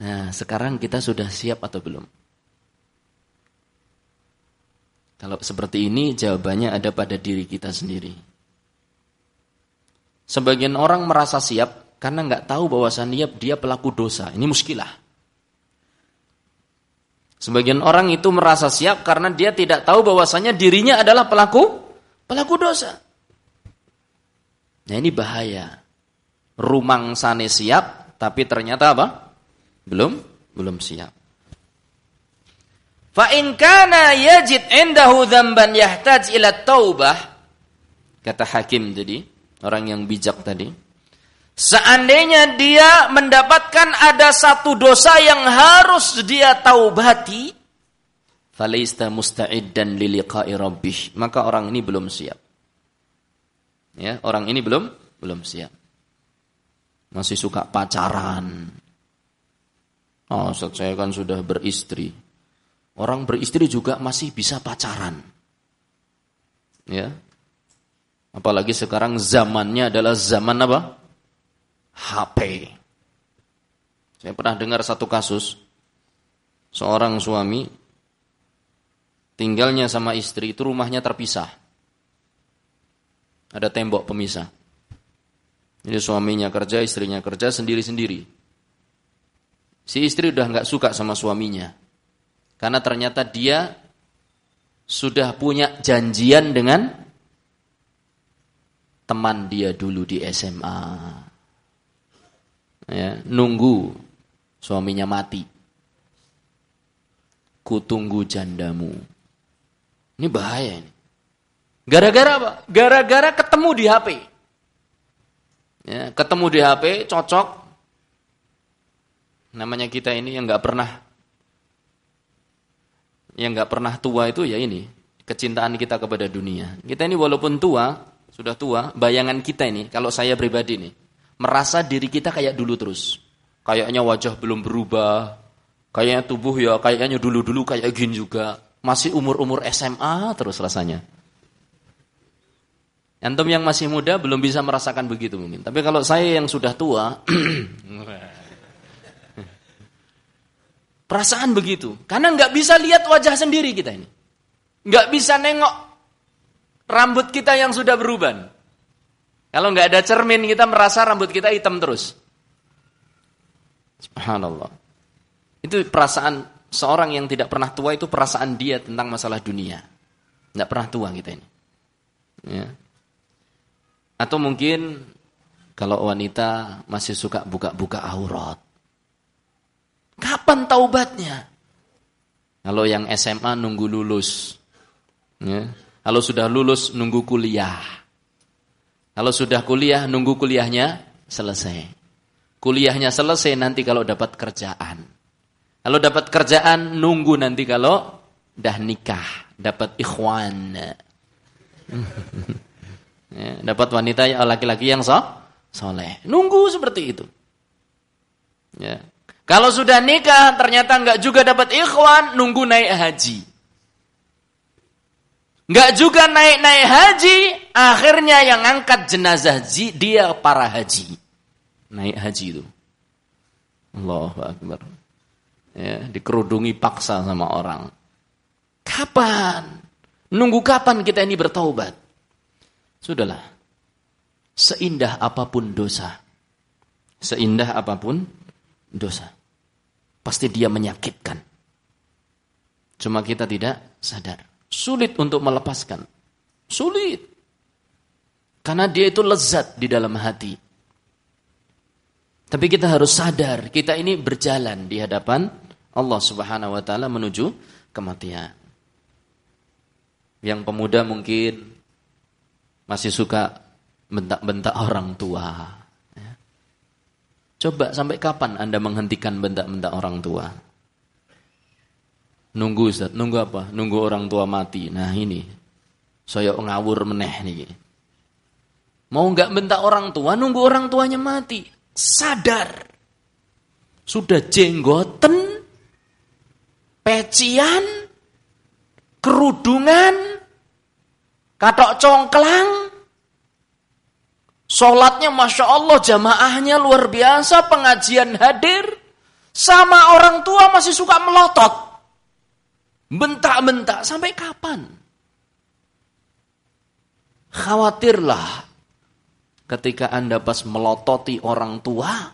Nah, sekarang kita sudah siap atau belum? Kalau seperti ini jawabannya ada pada diri kita sendiri. Sebagian orang merasa siap karena nggak tahu bahwasannya dia pelaku dosa. Ini muskilah. Sebagian orang itu merasa siap karena dia tidak tahu bahwasanya dirinya adalah pelaku pelaku dosa. Nah ini bahaya. Rumang sane siap, tapi ternyata apa? Belum, belum siap. Fa in kana yajid indahu dzamban yahtaj ila taubah kata hakim tadi, orang yang bijak tadi. Seandainya dia mendapatkan ada satu dosa yang harus dia taubati, falaista musta'iddan liliqa'i rabbih, maka orang ini belum siap. Ya, orang ini belum belum siap. Masih suka pacaran. Oh, saya kan sudah beristri. Orang beristri juga masih bisa pacaran. Ya. Apalagi sekarang zamannya adalah zaman apa? HP. Saya pernah dengar satu kasus seorang suami tinggalnya sama istri itu rumahnya terpisah. Ada tembok pemisah. Jadi suaminya kerja, istrinya kerja sendiri-sendiri. Si istri udah nggak suka sama suaminya. Karena ternyata dia sudah punya janjian dengan teman dia dulu di SMA. Ya, nunggu suaminya mati. Kutunggu jandamu. Ini bahaya ini. Gara-gara apa? Gara-gara ketemu di HP. Ya, ketemu di HP, cocok. Namanya kita ini yang nggak pernah yang nggak pernah tua itu ya ini kecintaan kita kepada dunia. Kita ini walaupun tua, sudah tua, bayangan kita ini kalau saya pribadi nih merasa diri kita kayak dulu terus. Kayaknya wajah belum berubah, kayaknya tubuh ya kayaknya dulu-dulu kayak gini juga. Masih umur-umur SMA terus rasanya. Antum yang masih muda belum bisa merasakan begitu mungkin. Tapi kalau saya yang sudah tua, perasaan begitu. Karena nggak bisa lihat wajah sendiri kita ini. Nggak bisa nengok rambut kita yang sudah berubah. Kalau nggak ada cermin kita merasa rambut kita hitam terus. Subhanallah. Itu perasaan seorang yang tidak pernah tua itu perasaan dia tentang masalah dunia. Nggak pernah tua kita ini. Ya. Atau mungkin kalau wanita masih suka buka-buka aurat. Kapan taubatnya? Kalau yang SMA nunggu lulus. Ya. Kalau sudah lulus nunggu kuliah. Kalau sudah kuliah nunggu kuliahnya selesai. Kuliahnya selesai nanti kalau dapat kerjaan. Kalau dapat kerjaan nunggu nanti kalau dah nikah, dapat ikhwan. Ya, dapat wanita ya, laki-laki yang so, soleh. Nunggu seperti itu. Ya. Kalau sudah nikah ternyata nggak juga dapat ikhwan, nunggu naik haji. Nggak juga naik-naik haji, akhirnya yang angkat jenazah dia para haji. Naik haji itu. Allahu Akbar. Ya, dikerudungi paksa sama orang. Kapan? Nunggu kapan kita ini bertaubat? Sudahlah. Seindah apa pun dosa. Seindah apa pun dosa. Pasti dia menyakitkan. Cuma kita tidak sadar. Sulit untuk melepaskan. Sulit. Karena dia itu lezat di dalam hati. Tapi kita harus sadar, kita ini berjalan di hadapan Allah Subhanahu wa taala menuju kematian. Yang pemuda mungkin masih suka bentak-bentak orang tua. Ya. Coba sampai kapan Anda menghentikan bentak-bentak orang tua? Nunggu Ustaz, nunggu apa? Nunggu orang tua mati. Nah ini, saya ngawur meneh nih. Mau nggak bentak orang tua, nunggu orang tuanya mati. Sadar. Sudah jenggoten, pecian, kerudungan, katok congklang. Sholatnya Masya Allah jamaahnya luar biasa, pengajian hadir. Sama orang tua masih suka melotot. Bentak-bentak. Sampai kapan? Khawatirlah ketika Anda pas melototi orang tua,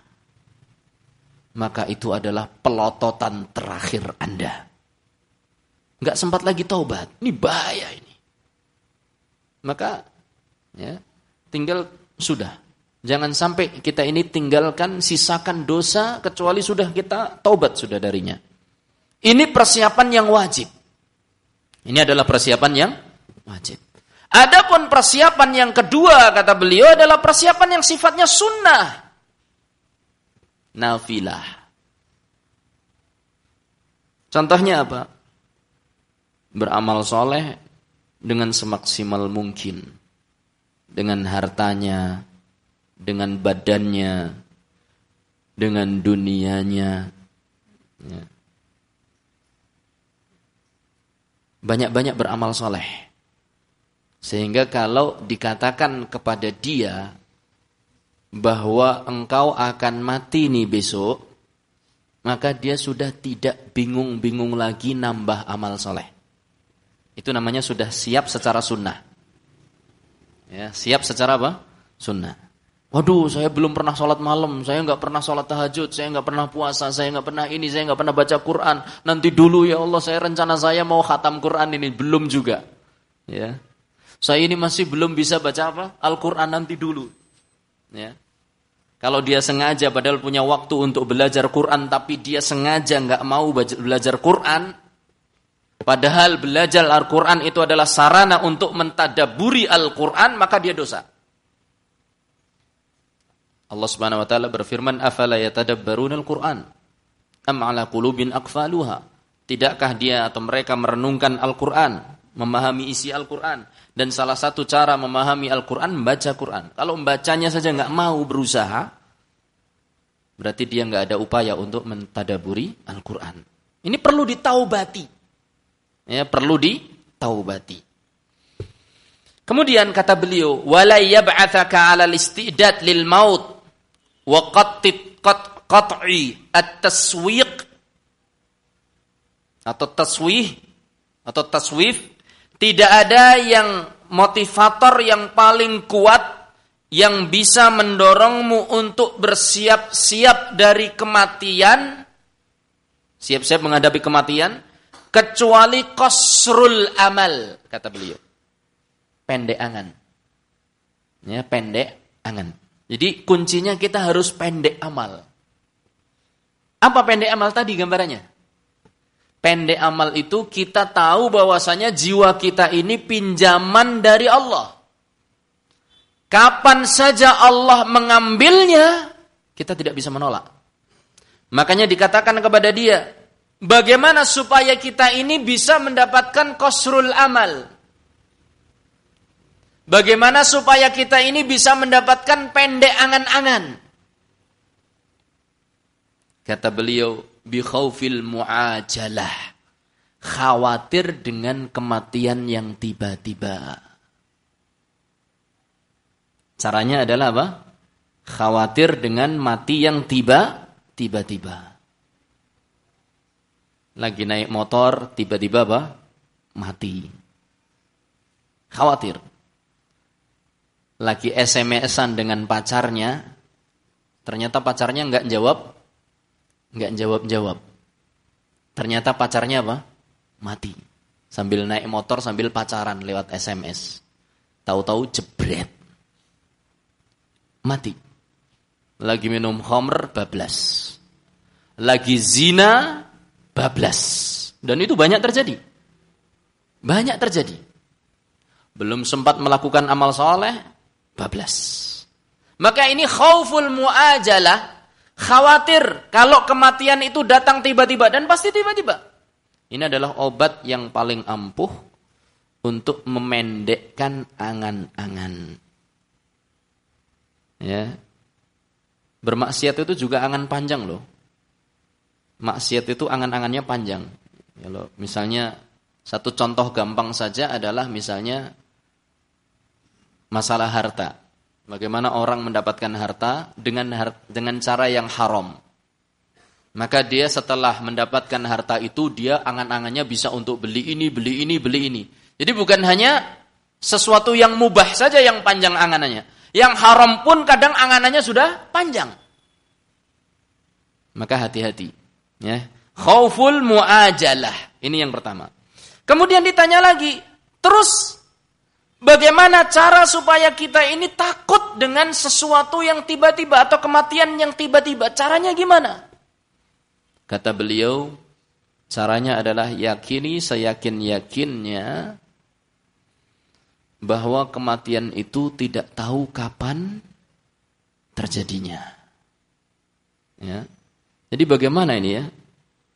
maka itu adalah pelototan terakhir Anda. Enggak sempat lagi taubat. Ini bahaya ini. Maka ya, tinggal sudah Jangan sampai kita ini tinggalkan, sisakan dosa, kecuali sudah kita taubat sudah darinya. Ini persiapan yang wajib. Ini adalah persiapan yang wajib. Adapun persiapan yang kedua, kata beliau, adalah persiapan yang sifatnya sunnah. Nafilah. Contohnya apa? Beramal soleh dengan semaksimal mungkin. Dengan hartanya, dengan badannya, dengan dunianya. Ya. Banyak-banyak beramal soleh. Sehingga kalau dikatakan kepada dia bahwa engkau akan mati nih besok, maka dia sudah tidak bingung-bingung lagi nambah amal soleh. Itu namanya sudah siap secara sunnah. Ya, siap secara apa? Sunnah. Waduh, saya belum pernah sholat malam, saya nggak pernah sholat tahajud, saya nggak pernah puasa, saya nggak pernah ini, saya nggak pernah baca Quran. Nanti dulu ya Allah, saya rencana saya mau khatam Quran ini belum juga. Ya, saya ini masih belum bisa baca apa Al-Quran nanti dulu. Ya, kalau dia sengaja padahal punya waktu untuk belajar Quran, tapi dia sengaja nggak mau belajar Quran, padahal belajar Al-Quran itu adalah sarana untuk mentadaburi Al-Quran, maka dia dosa. Allah Subhanahu wa taala berfirman, "Afala yatadabbarunal Qur'an? Am 'ala qulubin aqfaluha?" Tidakkah dia atau mereka merenungkan Al-Qur'an, memahami isi Al-Qur'an? Dan salah satu cara memahami Al-Qur'an membaca Qur'an. Kalau membacanya saja nggak mau berusaha, berarti dia nggak ada upaya untuk mentadaburi Al-Qur'an. Ini perlu ditaubati. Ya, perlu ditaubati. Kemudian kata beliau, "Wala yab'atsaka 'alal istidad lil maut wa qat'i at-taswiq. Atau taswih atau taswif. Tidak ada yang motivator yang paling kuat yang bisa mendorongmu untuk bersiap-siap dari kematian. Siap-siap menghadapi kematian. Kecuali kosrul amal kata beliau. Pendek angan. Ya pendek angan jadi kuncinya kita harus pendek amal. Apa pendek amal tadi gambarannya? Pendek amal itu kita tahu bahwasanya jiwa kita ini pinjaman dari Allah. Kapan saja Allah mengambilnya, kita tidak bisa menolak. Makanya dikatakan kepada dia, bagaimana supaya kita ini bisa mendapatkan kosrul amal? Bagaimana supaya kita ini bisa mendapatkan pendek angan-angan? Kata beliau, bi khaufil muajalah. Khawatir dengan kematian yang tiba-tiba. Caranya adalah apa? Khawatir dengan mati yang tiba tiba-tiba. Lagi naik motor, tiba-tiba apa? Mati. Khawatir lagi SMS-an dengan pacarnya, ternyata pacarnya nggak jawab, nggak jawab-jawab. Ternyata pacarnya apa? Mati. Sambil naik motor sambil pacaran lewat SMS. Tahu-tahu jebret. Mati. Lagi minum homer bablas. Lagi zina bablas. Dan itu banyak terjadi. Banyak terjadi. Belum sempat melakukan amal soleh. Maka ini khauful muajalah, khawatir kalau kematian itu datang tiba-tiba dan pasti tiba-tiba. Ini adalah obat yang paling ampuh untuk memendekkan angan-angan. Ya. Bermaksiat itu juga angan panjang loh. Maksiat itu angan-angannya panjang. Kalau misalnya satu contoh gampang saja adalah misalnya masalah harta. Bagaimana orang mendapatkan harta dengan dengan cara yang haram. Maka dia setelah mendapatkan harta itu, dia angan-angannya bisa untuk beli ini, beli ini, beli ini. Jadi bukan hanya sesuatu yang mubah saja yang panjang anganannya. Yang haram pun kadang anganannya sudah panjang. Maka hati-hati. Ya. Khauful mu'ajalah. Ini yang pertama. Kemudian ditanya lagi, terus bagaimana cara supaya kita ini takut dengan sesuatu yang tiba-tiba atau kematian yang tiba-tiba? Caranya gimana? Kata beliau, caranya adalah yakini seyakin-yakinnya bahwa kematian itu tidak tahu kapan terjadinya. Ya. Jadi bagaimana ini ya?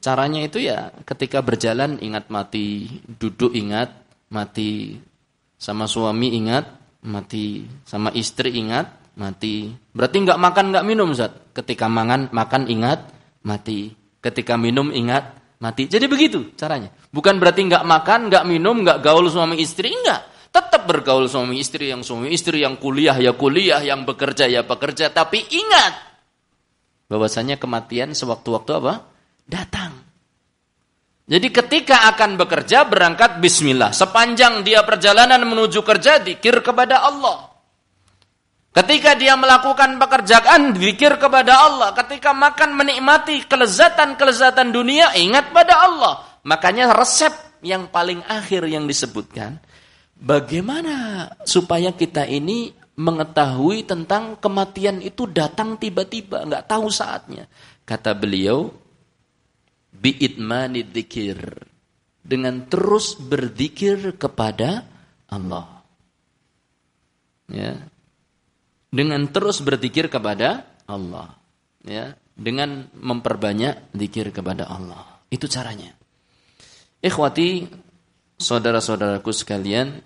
Caranya itu ya ketika berjalan ingat mati, duduk ingat mati, sama suami ingat mati, sama istri ingat mati. Berarti nggak makan nggak minum Ustaz. Ketika mangan makan ingat mati. Ketika minum ingat mati. Jadi begitu caranya. Bukan berarti nggak makan, nggak minum, nggak gaul suami istri, enggak. Tetap bergaul suami istri, yang suami istri yang kuliah ya kuliah, yang bekerja ya bekerja. Tapi ingat bahwasanya kematian sewaktu-waktu apa? Datang. Jadi ketika akan bekerja berangkat bismillah. Sepanjang dia perjalanan menuju kerja dikir kepada Allah. Ketika dia melakukan pekerjaan, zikir kepada Allah. Ketika makan menikmati kelezatan-kelezatan dunia, ingat pada Allah. Makanya resep yang paling akhir yang disebutkan, bagaimana supaya kita ini mengetahui tentang kematian itu datang tiba-tiba, nggak tahu saatnya. Kata beliau, bi'idmani dzikir. Dengan terus berzikir kepada Allah. Ya, dengan terus berzikir kepada Allah. Ya. Dengan memperbanyak zikir kepada Allah. Itu caranya. Ikhwati saudara-saudaraku sekalian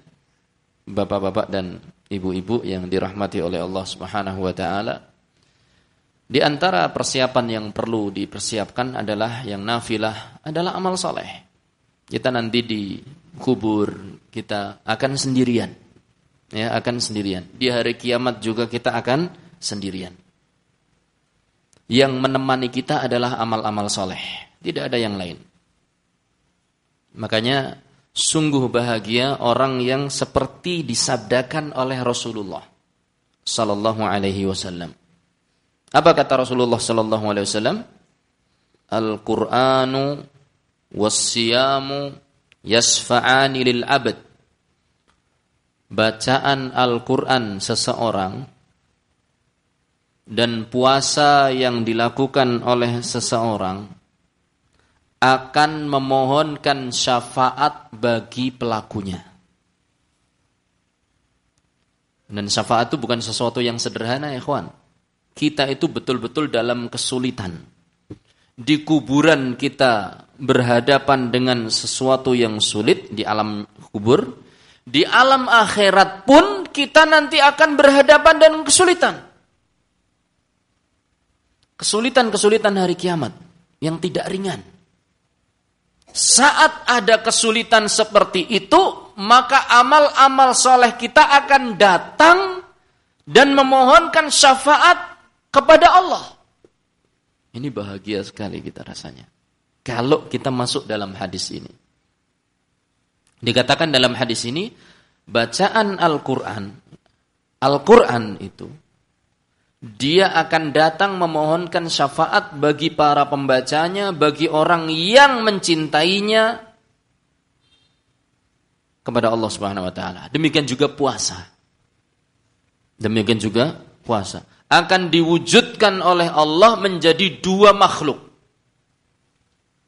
bapak-bapak dan ibu-ibu yang dirahmati oleh Allah Subhanahu wa taala di antara persiapan yang perlu dipersiapkan adalah yang nafilah adalah amal soleh kita nanti di kubur kita akan sendirian ya akan sendirian. Di hari kiamat juga kita akan sendirian. Yang menemani kita adalah amal-amal soleh. Tidak ada yang lain. Makanya sungguh bahagia orang yang seperti disabdakan oleh Rasulullah sallallahu alaihi wasallam. Apa kata Rasulullah sallallahu alaihi wasallam? Al-Qur'anu was-siyamu yasfa'ani lil abad bacaan Al-Quran seseorang dan puasa yang dilakukan oleh seseorang akan memohonkan syafaat bagi pelakunya. Dan syafaat itu bukan sesuatu yang sederhana ya kawan. Kita itu betul-betul dalam kesulitan. Di kuburan kita berhadapan dengan sesuatu yang sulit di alam kubur di alam akhirat pun kita nanti akan berhadapan dengan kesulitan. Kesulitan-kesulitan hari kiamat yang tidak ringan. Saat ada kesulitan seperti itu, maka amal-amal soleh kita akan datang dan memohonkan syafaat kepada Allah. Ini bahagia sekali kita rasanya. Kalau kita masuk dalam hadis ini. Dikatakan dalam hadis ini, bacaan Al-Quran, Al-Quran itu, dia akan datang memohonkan syafaat bagi para pembacanya, bagi orang yang mencintainya kepada Allah Subhanahu wa taala. Demikian juga puasa. Demikian juga puasa akan diwujudkan oleh Allah menjadi dua makhluk.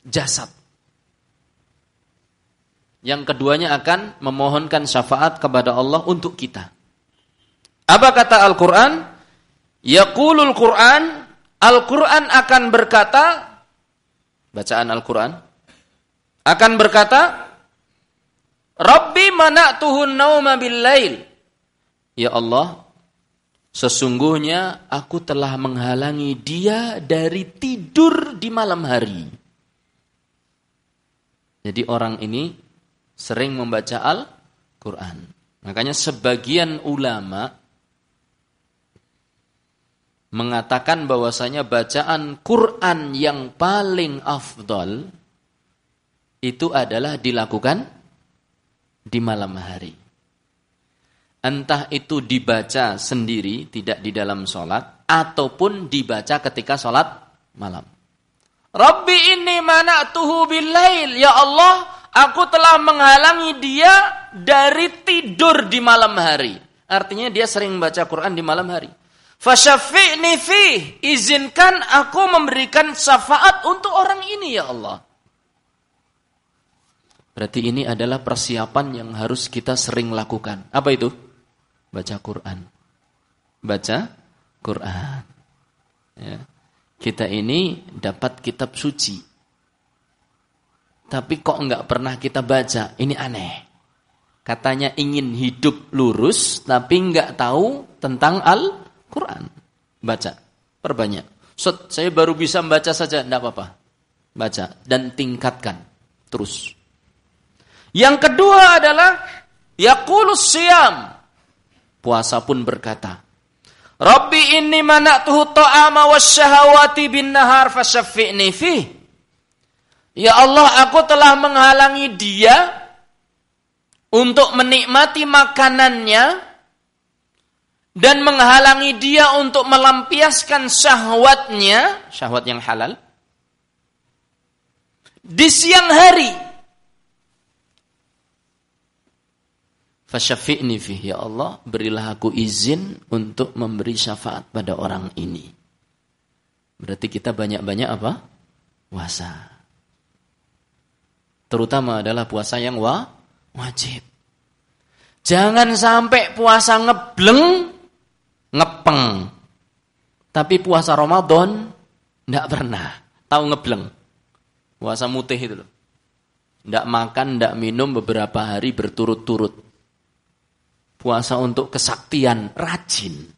Jasad. Yang keduanya akan memohonkan syafaat kepada Allah untuk kita. Apa kata Al-Quran? Yaqulul Quran, Al-Quran akan berkata, bacaan Al-Quran, akan berkata, Rabbi mana'tuhun nauma bil Ya Allah, sesungguhnya aku telah menghalangi dia dari tidur di malam hari. Jadi orang ini sering membaca Al-Quran. Makanya sebagian ulama mengatakan bahwasanya bacaan Quran yang paling afdol itu adalah dilakukan di malam hari. Entah itu dibaca sendiri, tidak di dalam sholat, ataupun dibaca ketika sholat malam. Rabbi ini mana tuhu bilail. Ya Allah, aku telah menghalangi dia dari tidur di malam hari. Artinya dia sering baca Quran di malam hari. Fasyafi'ni fi, izinkan aku memberikan syafaat untuk orang ini ya Allah. Berarti ini adalah persiapan yang harus kita sering lakukan. Apa itu? Baca Quran. Baca Quran. Ya. Kita ini dapat kitab suci. Tapi kok enggak pernah kita baca? Ini aneh. Katanya ingin hidup lurus, tapi enggak tahu tentang Al Quran. Baca, perbanyak. Saya baru bisa membaca saja, tidak apa-apa. Baca dan tingkatkan terus. Yang kedua adalah yaqulus siyam. Puasa pun berkata, Rabbi inni mana'tuhu ta'ama wasyahawati bin nahar fasyafi'ni fi. Ya Allah, aku telah menghalangi dia untuk menikmati makanannya dan menghalangi dia untuk melampiaskan syahwatnya, syahwat yang halal, di siang hari. Fasyafi'ni fih, ya Allah, berilah aku izin untuk memberi syafaat pada orang ini. Berarti kita banyak-banyak apa? Puasa. Terutama adalah puasa yang wa, wajib. Jangan sampai puasa ngebleng ngepeng. Tapi puasa Ramadan tidak pernah. Tahu ngebleng. Puasa mutih itu loh. Tidak makan, tidak minum beberapa hari berturut-turut. Puasa untuk kesaktian, rajin.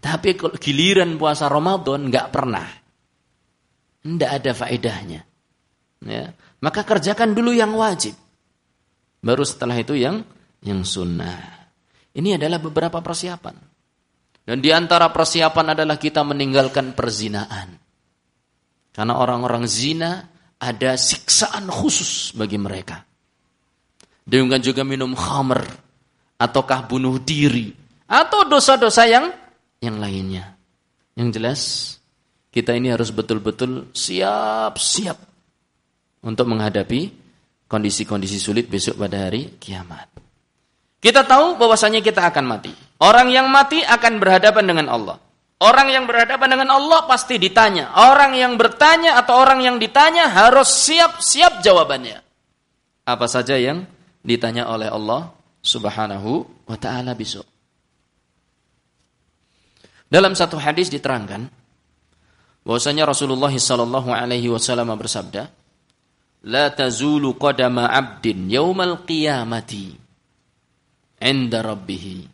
Tapi kalau giliran puasa Ramadan nggak pernah. Tidak ada faedahnya. Ya. Maka kerjakan dulu yang wajib. Baru setelah itu yang yang sunnah. Ini adalah beberapa persiapan. Dan di antara persiapan adalah kita meninggalkan perzinaan. Karena orang-orang zina ada siksaan khusus bagi mereka. Dengan juga minum khamr ataukah bunuh diri atau dosa-dosa yang yang lainnya. Yang jelas kita ini harus betul-betul siap-siap untuk menghadapi kondisi-kondisi sulit besok pada hari kiamat. Kita tahu bahwasanya kita akan mati. Orang yang mati akan berhadapan dengan Allah. Orang yang berhadapan dengan Allah pasti ditanya. Orang yang bertanya atau orang yang ditanya harus siap-siap jawabannya. Apa saja yang ditanya oleh Allah Subhanahu wa taala besok. Dalam satu hadis diterangkan bahwasanya Rasulullah sallallahu alaihi wasallam bersabda, "La tazulu qadama 'abdin yaumal qiyamati." inda rabbih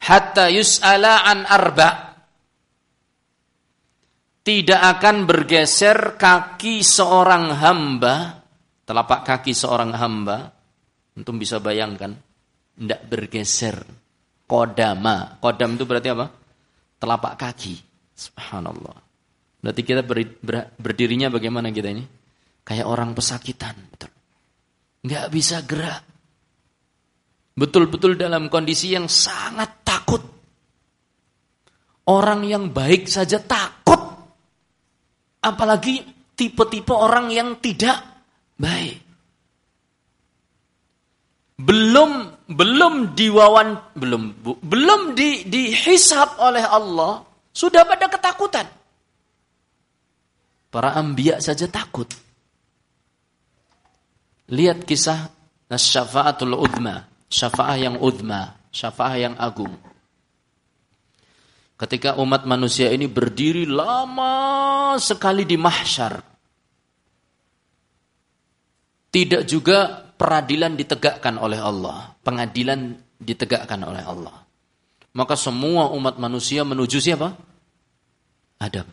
hatta yus'ala an arba tidak akan bergeser kaki seorang hamba telapak kaki seorang hamba untuk bisa bayangkan tidak bergeser. Kodama. Kodam itu berarti apa? Telapak kaki. Subhanallah. Berarti kita ber, ber, berdirinya bagaimana kita ini? Kayak orang pesakitan betul. Nggak bisa gerak. Betul-betul dalam kondisi yang sangat takut. Orang yang baik saja takut. Apalagi tipe-tipe orang yang tidak baik. Belum belum diwawan belum bu, belum di dihisap oleh Allah sudah pada ketakutan. Para ambia saja takut. Lihat kisah Nasyafa'atul Udma syafaah yang udma, syafaah yang agung. Ketika umat manusia ini berdiri lama sekali di mahsyar. Tidak juga peradilan ditegakkan oleh Allah, pengadilan ditegakkan oleh Allah. Maka semua umat manusia menuju siapa? Adam.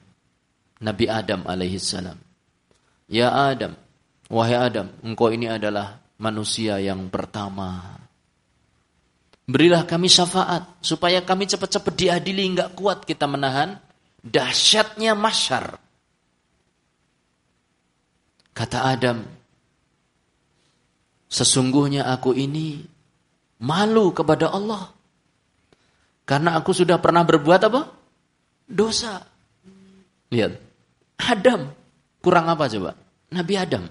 Nabi Adam alaihi salam. Ya Adam, wahai Adam, engkau ini adalah manusia yang pertama Berilah kami syafaat supaya kami cepat-cepat diadili enggak kuat kita menahan dahsyatnya masyar. Kata Adam, sesungguhnya aku ini malu kepada Allah. Karena aku sudah pernah berbuat apa? Dosa. Lihat. Adam. Kurang apa coba? Nabi Adam.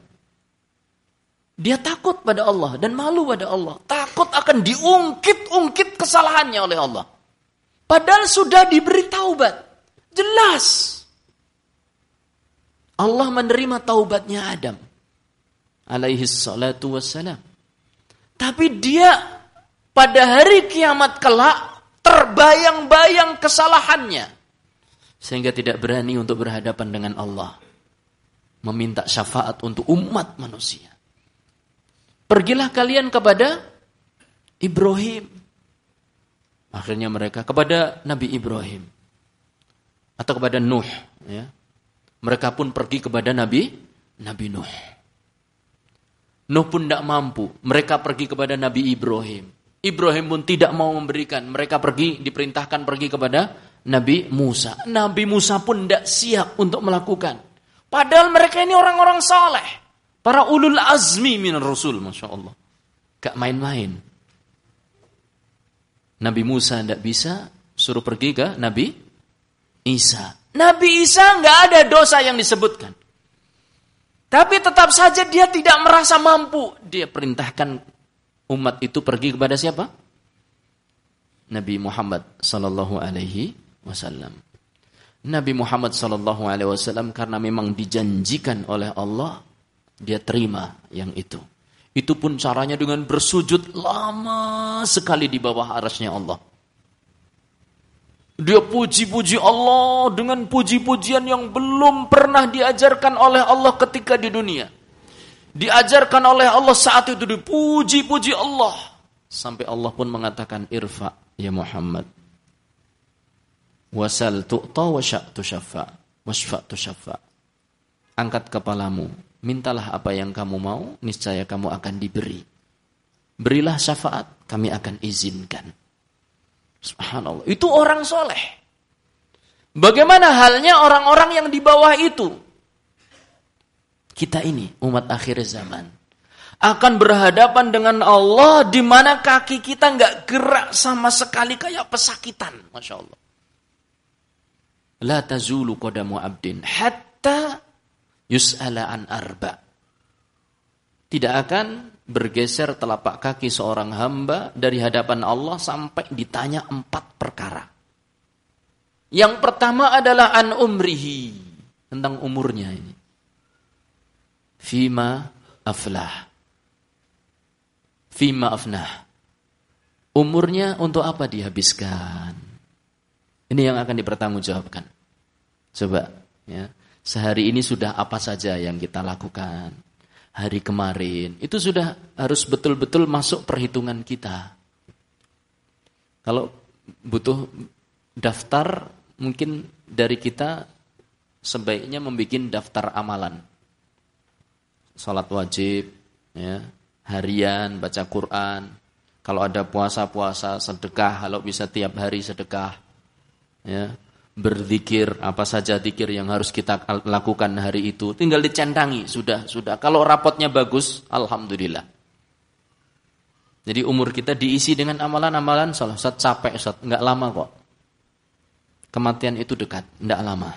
Dia takut pada Allah dan malu pada Allah. Takut akan diungkit-ungkit kesalahannya oleh Allah. Padahal sudah diberi taubat. Jelas. Allah menerima taubatnya Adam. Alaihi salatu wassalam. Tapi dia pada hari kiamat kelak terbayang-bayang kesalahannya. Sehingga tidak berani untuk berhadapan dengan Allah. Meminta syafaat untuk umat manusia. Pergilah kalian kepada Ibrahim. Akhirnya mereka kepada Nabi Ibrahim. Atau kepada Nuh. Ya. Mereka pun pergi kepada Nabi Nabi Nuh. Nuh pun tidak mampu. Mereka pergi kepada Nabi Ibrahim. Ibrahim pun tidak mau memberikan. Mereka pergi, diperintahkan pergi kepada Nabi Musa. Nabi Musa pun tidak siap untuk melakukan. Padahal mereka ini orang-orang saleh. Para ulul azmi min rasul, Masya Allah. Gak main-main. Nabi Musa tidak bisa, suruh pergi ke Nabi Isa. Nabi Isa nggak ada dosa yang disebutkan. Tapi tetap saja dia tidak merasa mampu. Dia perintahkan umat itu pergi kepada siapa? Nabi Muhammad sallallahu alaihi wasallam. Nabi Muhammad sallallahu alaihi wasallam karena memang dijanjikan oleh Allah dia terima yang itu. Itu pun caranya dengan bersujud lama sekali di bawah arasnya Allah. Dia puji-puji Allah dengan puji-pujian yang belum pernah diajarkan oleh Allah ketika di dunia. Diajarkan oleh Allah saat itu dipuji-puji Allah. Sampai Allah pun mengatakan irfa ya Muhammad. Wasal tu'ta wa sya'tu syafa' wasfa'tu syafa' Angkat kepalamu mintalah apa yang kamu mau, niscaya kamu akan diberi. Berilah syafaat, kami akan izinkan. Subhanallah. Itu orang soleh. Bagaimana halnya orang-orang yang di bawah itu? Kita ini, umat akhir zaman. Akan berhadapan dengan Allah di mana kaki kita nggak gerak sama sekali kayak pesakitan. Masya Allah. La tazulu kodamu abdin. Hatta yus'ala an arba. Tidak akan bergeser telapak kaki seorang hamba dari hadapan Allah sampai ditanya empat perkara. Yang pertama adalah an umrihi, tentang umurnya ini. Fima aflah. Fima afnah. Umurnya untuk apa dihabiskan? Ini yang akan dipertanggungjawabkan. Coba, ya. Sehari ini sudah apa saja yang kita lakukan. Hari kemarin. Itu sudah harus betul-betul masuk perhitungan kita. Kalau butuh daftar, mungkin dari kita sebaiknya membuat daftar amalan. Salat wajib, ya, harian, baca Quran. Kalau ada puasa-puasa, sedekah. Kalau bisa tiap hari sedekah. Ya, berzikir apa saja zikir yang harus kita lakukan hari itu tinggal dicentangi sudah sudah kalau rapotnya bagus alhamdulillah jadi umur kita diisi dengan amalan-amalan salah satu capek Ustaz nggak lama kok kematian itu dekat nggak lama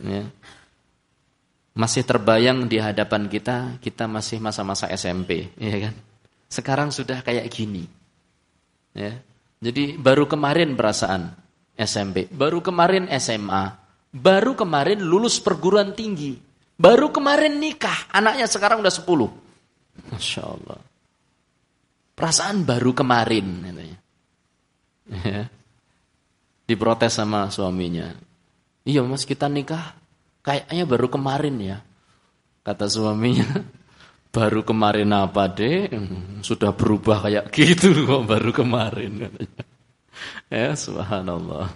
ya. Masih terbayang di hadapan kita kita masih masa-masa SMP ya kan sekarang sudah kayak gini ya jadi baru kemarin perasaan SMP, baru kemarin SMA, baru kemarin lulus perguruan tinggi, baru kemarin nikah, anaknya sekarang udah 10. Masya Allah. Perasaan baru kemarin. Katanya. Ya. Diprotes sama suaminya. Iya mas kita nikah kayaknya baru kemarin ya. Kata suaminya, baru kemarin apa deh? Sudah berubah kayak gitu kok baru kemarin. Katanya. Ya, subhanallah.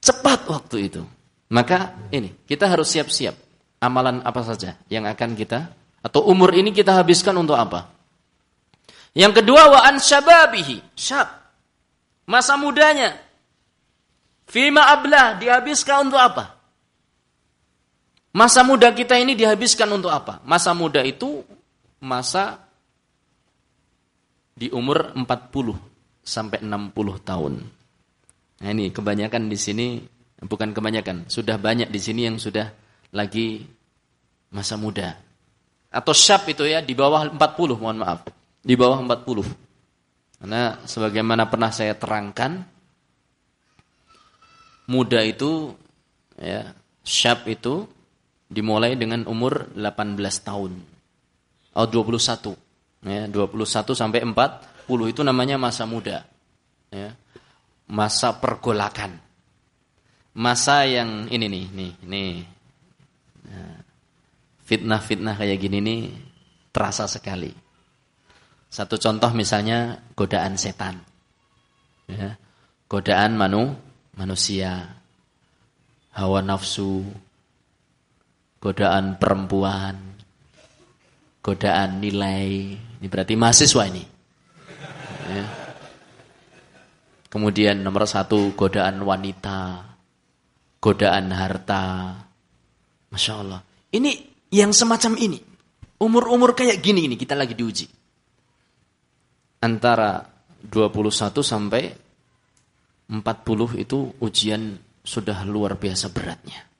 Cepat waktu itu. Maka ini, kita harus siap-siap. Amalan apa saja yang akan kita atau umur ini kita habiskan untuk apa? Yang kedua wa an syababihi, syab. Masa mudanya. Fima ablah dihabiskan untuk apa? Masa muda kita ini dihabiskan untuk apa? Masa muda itu masa di umur 40 sampai 60 tahun. Nah ini kebanyakan di sini bukan kebanyakan, sudah banyak di sini yang sudah lagi masa muda. Atau syab itu ya di bawah 40, mohon maaf. Di bawah 40. Karena sebagaimana pernah saya terangkan muda itu ya, syab itu dimulai dengan umur 18 tahun. Atau 21 ya, 21 sampai 40 itu namanya masa muda. Ya. Masa pergolakan. Masa yang ini nih, nih, nih. Fitnah-fitnah kayak gini nih terasa sekali. Satu contoh misalnya godaan setan. Ya. Godaan manu, manusia. Hawa nafsu. Godaan perempuan godaan nilai. Ini berarti mahasiswa ini. Ya. Kemudian nomor satu godaan wanita, godaan harta. Masya Allah. Ini yang semacam ini. Umur-umur kayak gini ini kita lagi diuji. Antara 21 sampai 40 itu ujian sudah luar biasa beratnya.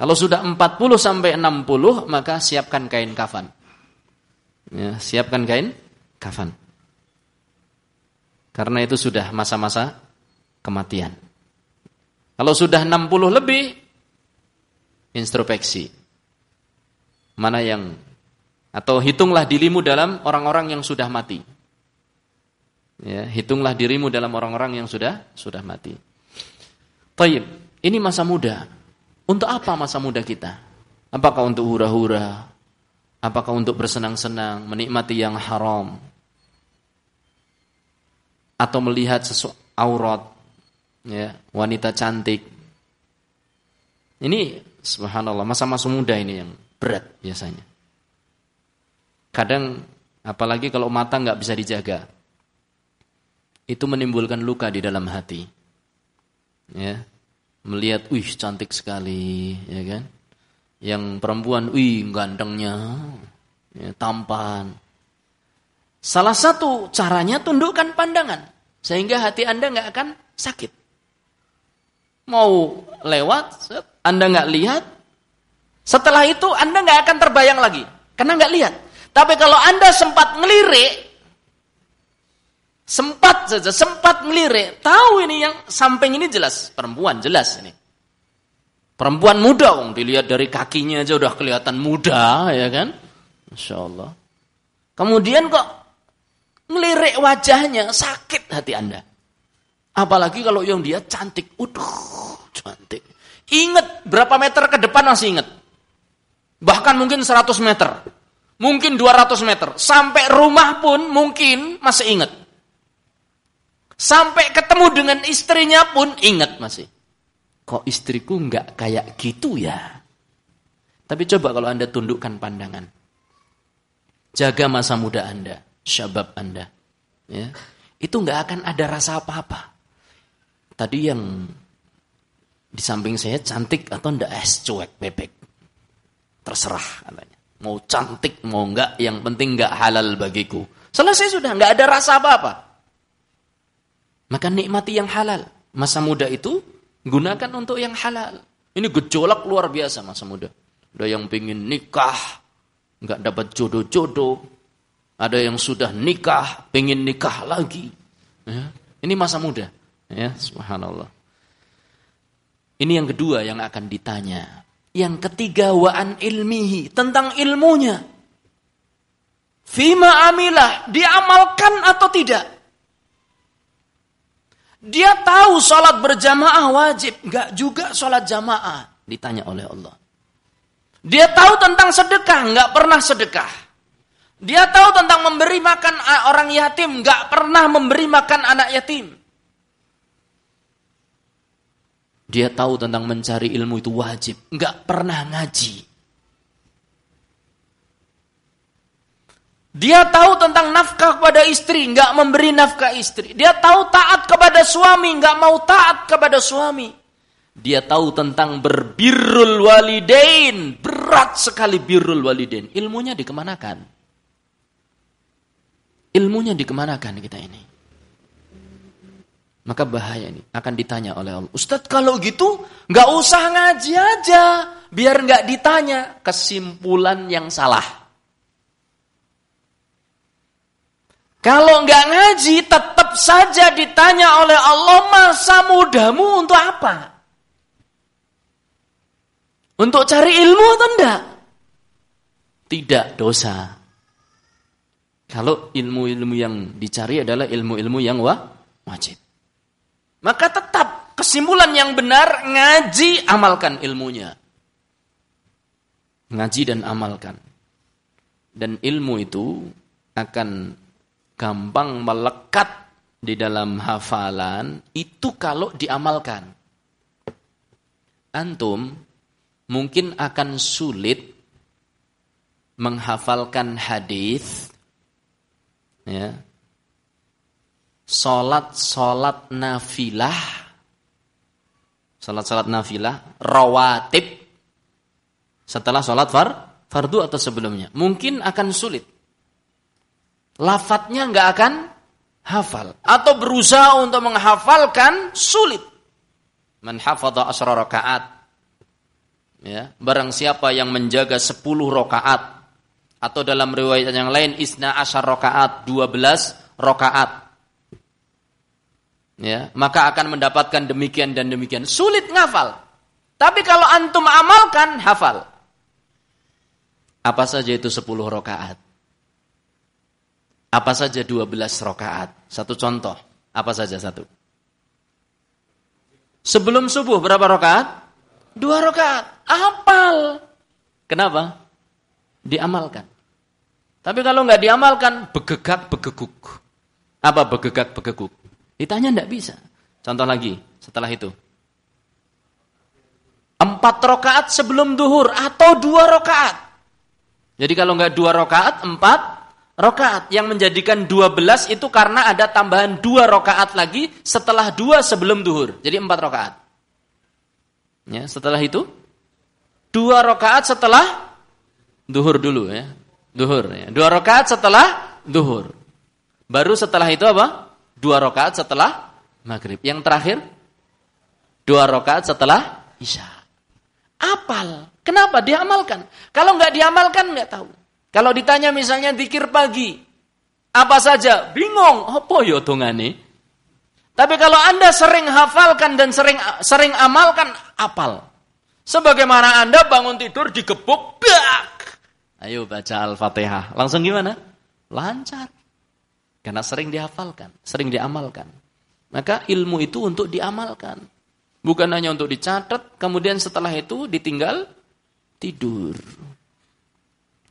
Kalau sudah 40 sampai 60 maka siapkan kain kafan. Ya, siapkan kain kafan. Karena itu sudah masa-masa kematian. Kalau sudah 60 lebih introspeksi. Mana yang atau hitunglah dirimu dalam orang-orang yang sudah mati. Ya, hitunglah dirimu dalam orang-orang yang sudah sudah mati. Taib, ini masa muda. Untuk apa masa muda kita? Apakah untuk hura-hura? Apakah untuk bersenang-senang, menikmati yang haram? Atau melihat sesuatu aurat, ya, wanita cantik? Ini subhanallah, masa-masa muda ini yang berat biasanya. Kadang apalagi kalau mata nggak bisa dijaga, itu menimbulkan luka di dalam hati. Ya, melihat, wih cantik sekali, ya kan? Yang perempuan, wih gantengnya, ya, tampan. Salah satu caranya tundukkan pandangan, sehingga hati anda nggak akan sakit. Mau lewat, anda nggak lihat, setelah itu anda nggak akan terbayang lagi, karena nggak lihat. Tapi kalau anda sempat ngelirik, Sempat saja, sempat melirik. Tahu ini yang samping ini jelas. Perempuan jelas ini. Perempuan muda, om. Dilihat dari kakinya aja udah kelihatan muda, ya kan? Masya Allah. Kemudian kok ngelirik wajahnya, sakit hati anda. Apalagi kalau yang dia cantik. Udah, cantik. Ingat berapa meter ke depan masih ingat. Bahkan mungkin 100 meter. Mungkin 200 meter. Sampai rumah pun mungkin masih ingat. Sampai ketemu dengan istrinya pun ingat masih. Kok istriku nggak kayak gitu ya? Tapi coba kalau Anda tundukkan pandangan. Jaga masa muda Anda, syabab Anda. Ya. Itu nggak akan ada rasa apa-apa. Tadi yang di samping saya cantik atau ndak es cuek bebek. Terserah katanya. Mau cantik mau enggak, yang penting enggak halal bagiku. Selesai sudah, enggak ada rasa apa-apa. Maka nikmati yang halal. Masa muda itu gunakan untuk yang halal. Ini gejolak luar biasa masa muda. Ada yang pingin nikah, nggak dapat jodoh-jodoh. Ada yang sudah nikah, pingin nikah lagi. Ya. Ini masa muda. Ya, subhanallah. Ini yang kedua yang akan ditanya. Yang ketiga waan ilmihi tentang ilmunya. Fima amilah diamalkan atau tidak? Dia tahu sholat berjamaah wajib, nggak juga sholat jamaah. Ditanya oleh Allah. Dia tahu tentang sedekah, nggak pernah sedekah. Dia tahu tentang memberi makan orang yatim, nggak pernah memberi makan anak yatim. Dia tahu tentang mencari ilmu itu wajib, nggak pernah ngaji. Dia tahu tentang nafkah kepada istri, nggak memberi nafkah istri. Dia tahu taat kepada suami, nggak mau taat kepada suami. Dia tahu tentang berbirrul walidain, berat sekali birrul walidain. Ilmunya dikemanakan? Ilmunya dikemanakan kita ini? Maka bahaya ini akan ditanya oleh Allah. Ustadz kalau gitu nggak usah ngaji aja, biar nggak ditanya kesimpulan yang salah. Kalau nggak ngaji, tetap saja ditanya oleh Allah masa mudamu untuk apa? Untuk cari ilmu atau enggak? Tidak dosa. Kalau ilmu-ilmu yang dicari adalah ilmu-ilmu yang wajib. Maka tetap kesimpulan yang benar ngaji amalkan ilmunya. Ngaji dan amalkan. Dan ilmu itu akan gampang melekat di dalam hafalan itu kalau diamalkan. Antum mungkin akan sulit menghafalkan hadis ya. Salat-salat nafilah Salat-salat nafilah rawatib setelah salat far fardu atau sebelumnya mungkin akan sulit lafadznya nggak akan hafal atau berusaha untuk menghafalkan sulit. Man hafadha asra rakaat. Ya, barang siapa yang menjaga 10 rakaat atau dalam riwayat yang lain isna asyar rakaat, 12 rakaat. Ya, maka akan mendapatkan demikian dan demikian. Sulit ngafal. Tapi kalau antum amalkan, hafal. Apa saja itu 10 rakaat? Apa saja 12 rokaat? Satu contoh. Apa saja satu? Sebelum subuh berapa rokaat? Dua rokaat. Apal. Kenapa? Diamalkan. Tapi kalau nggak diamalkan, begegak begeguk. Apa begegak begeguk? Ditanya nggak bisa. Contoh lagi, setelah itu. Empat rokaat sebelum duhur atau dua rokaat. Jadi kalau nggak dua rokaat, empat rokaat yang menjadikan 12 itu karena ada tambahan dua rokaat lagi setelah dua sebelum duhur. Jadi empat rokaat. Ya, setelah itu dua rokaat setelah duhur dulu ya. Duhur ya. Dua rokaat setelah duhur. Baru setelah itu apa? Dua rokaat setelah maghrib. Yang terakhir dua rokaat setelah isya. Apal. Kenapa? Diamalkan. Kalau nggak diamalkan nggak tahu. Kalau ditanya misalnya zikir pagi, apa saja? Bingung, apa ya dongane? Tapi kalau Anda sering hafalkan dan sering sering amalkan, apal. Sebagaimana Anda bangun tidur digebuk, bak. Ayo baca Al-Fatihah. Langsung gimana? Lancar. Karena sering dihafalkan, sering diamalkan. Maka ilmu itu untuk diamalkan. Bukan hanya untuk dicatat, kemudian setelah itu ditinggal tidur.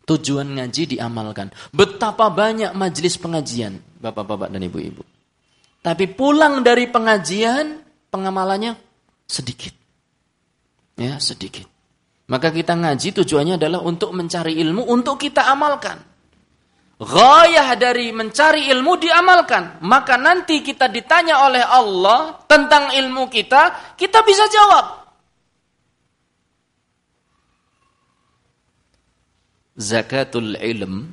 Tujuan ngaji diamalkan. Betapa banyak majelis pengajian, Bapak-bapak dan Ibu-ibu. Tapi pulang dari pengajian, pengamalannya sedikit. Ya, sedikit. Maka kita ngaji tujuannya adalah untuk mencari ilmu, untuk kita amalkan. Gayah dari mencari ilmu diamalkan. Maka nanti kita ditanya oleh Allah tentang ilmu kita, kita bisa jawab. Zakatul ilm,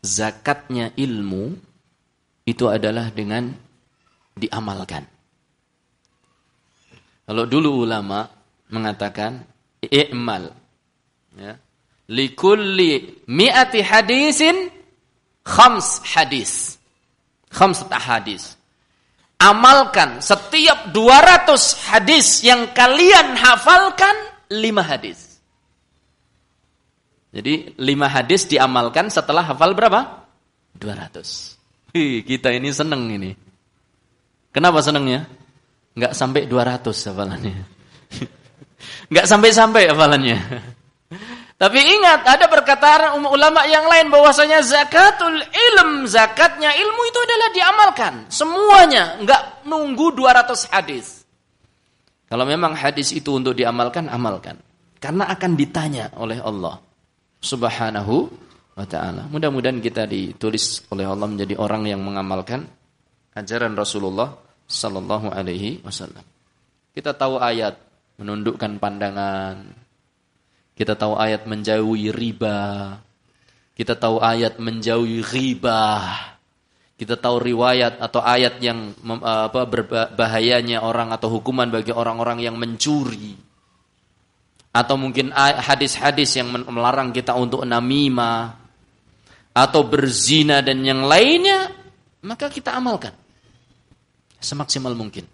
zakatnya ilmu itu adalah dengan diamalkan. Kalau dulu ulama mengatakan i'mal ya. Likulli mi'ati hadisin khams hadis. Khams hadis. Amalkan setiap 200 hadis yang kalian hafalkan 5 hadis. Jadi lima hadis diamalkan setelah hafal berapa? 200. Hih, kita ini seneng ini. Kenapa senengnya? Enggak sampai 200 hafalannya. Enggak sampai-sampai hafalannya. Tapi ingat, ada perkataan ulama yang lain bahwasanya zakatul ilm, zakatnya ilmu itu adalah diamalkan. Semuanya, enggak nunggu 200 hadis. Kalau memang hadis itu untuk diamalkan, amalkan. Karena akan ditanya oleh Allah subhanahu wa taala. Mudah-mudahan kita ditulis oleh Allah menjadi orang yang mengamalkan ajaran Rasulullah sallallahu alaihi wasallam. Kita tahu ayat menundukkan pandangan. Kita tahu ayat menjauhi riba. Kita tahu ayat menjauhi ghibah. Kita tahu riwayat atau ayat yang apa berbahayanya orang atau hukuman bagi orang-orang yang mencuri. Atau mungkin hadis-hadis yang melarang kita untuk namimah atau berzina dan yang lainnya, maka kita amalkan semaksimal mungkin.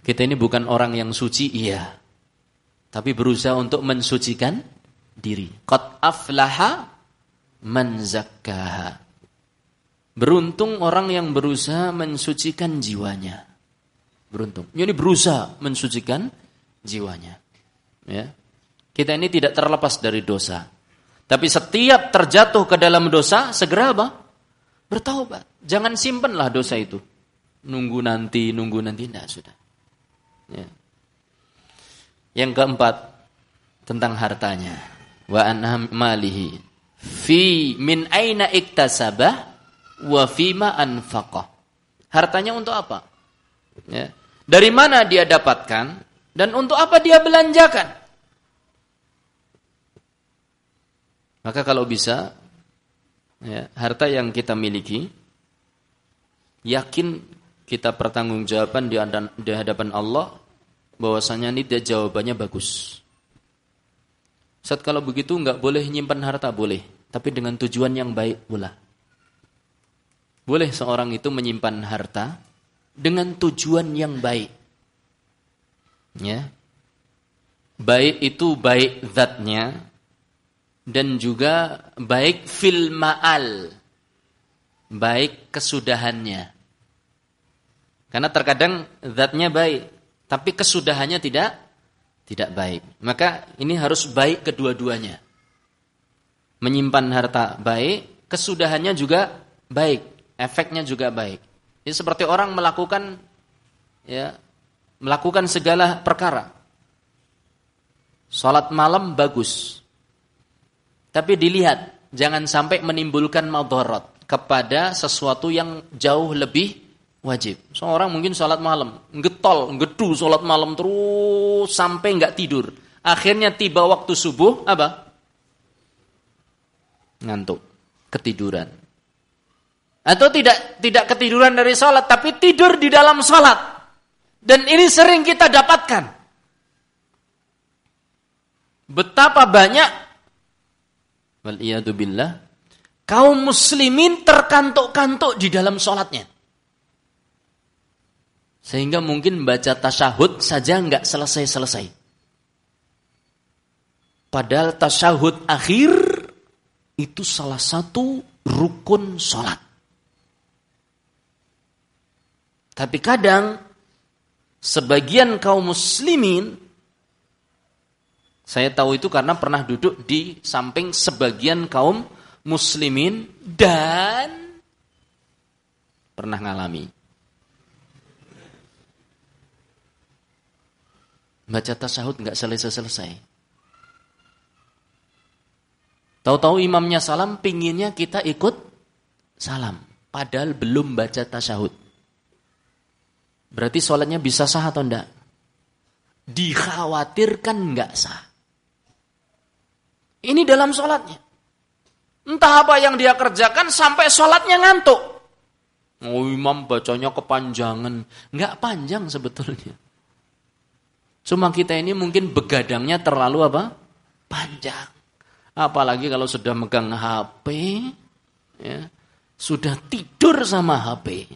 Kita ini bukan orang yang suci, iya. Tapi berusaha untuk mensucikan diri. Qad aflaha man zakkaha. Beruntung orang yang berusaha mensucikan jiwanya. Beruntung. Ini berusaha mensucikan jiwanya. Ya. Kita ini tidak terlepas dari dosa. Tapi setiap terjatuh ke dalam dosa, segera apa? Bertaubat. Jangan simpenlah dosa itu. Nunggu nanti, nunggu nanti. Tidak, sudah. Ya. Yang keempat, tentang hartanya. Wa anham malihi. Fi min aina iktasabah wa fima anfaqah. Hartanya untuk apa? Ya. Dari mana dia dapatkan dan untuk apa dia belanjakan? Maka kalau bisa ya, harta yang kita miliki yakin kita pertanggungjawaban di hadapan Allah bahwasanya ini dia jawabannya bagus. Saat kalau begitu nggak boleh nyimpan harta boleh, tapi dengan tujuan yang baik pula. Boleh seorang itu menyimpan harta dengan tujuan yang baik. Ya. Baik itu baik zatnya dan juga baik fil ma'al. Baik kesudahannya. Karena terkadang zatnya baik, tapi kesudahannya tidak tidak baik. Maka ini harus baik kedua-duanya. Menyimpan harta baik, kesudahannya juga baik efeknya juga baik. Ini seperti orang melakukan ya melakukan segala perkara. Salat malam bagus. Tapi dilihat jangan sampai menimbulkan madarat kepada sesuatu yang jauh lebih wajib. Seorang mungkin sholat malam, getol, gedu sholat malam terus sampai nggak tidur. Akhirnya tiba waktu subuh, apa? Ngantuk, ketiduran. Atau tidak tidak ketiduran dari sholat, tapi tidur di dalam sholat. Dan ini sering kita dapatkan. Betapa banyak billah kaum muslimin terkantuk-kantuk di dalam sholatnya. Sehingga mungkin baca tasyahud saja nggak selesai-selesai. Padahal tasyahud akhir itu salah satu rukun sholat. Tapi kadang sebagian kaum muslimin saya tahu itu karena pernah duduk di samping sebagian kaum muslimin dan pernah ngalami. Baca tasahud nggak selesai-selesai. Tahu-tahu imamnya salam, pinginnya kita ikut salam. Padahal belum baca tasahud. Berarti sholatnya bisa sah atau enggak? Dikhawatirkan enggak sah. Ini dalam sholatnya. Entah apa yang dia kerjakan sampai sholatnya ngantuk. Oh imam bacanya kepanjangan. Enggak panjang sebetulnya. Cuma kita ini mungkin begadangnya terlalu apa? Panjang. Apalagi kalau sudah megang HP, ya, sudah tidur sama HP,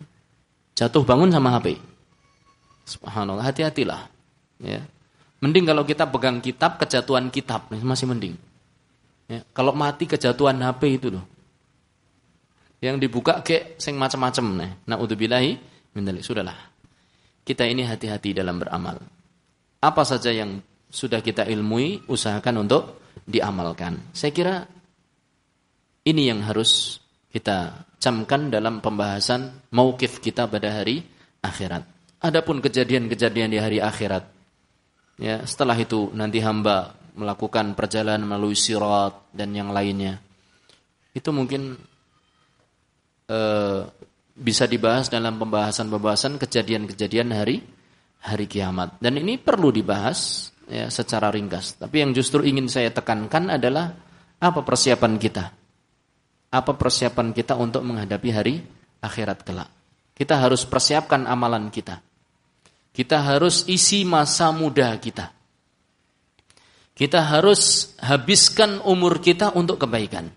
jatuh bangun sama HP. Subhanallah, hati-hatilah. Ya. Mending kalau kita pegang kitab, kejatuhan kitab, masih mending. Ya. Kalau mati kejatuhan HP itu loh. Yang dibuka ke sing macam-macam nih. Nauzubillahi min Sudahlah. Kita ini hati-hati dalam beramal. Apa saja yang sudah kita ilmui, usahakan untuk diamalkan. Saya kira ini yang harus kita camkan dalam pembahasan maukif kita pada hari akhirat. Adapun kejadian-kejadian di hari akhirat, ya setelah itu nanti hamba melakukan perjalanan melalui sirat dan yang lainnya. Itu mungkin uh, bisa dibahas dalam pembahasan-pembahasan kejadian-kejadian hari hari kiamat. Dan ini perlu dibahas ya secara ringkas. Tapi yang justru ingin saya tekankan adalah apa persiapan kita? Apa persiapan kita untuk menghadapi hari akhirat kelak? Kita harus persiapkan amalan kita. Kita harus isi masa muda kita. Kita harus habiskan umur kita untuk kebaikan.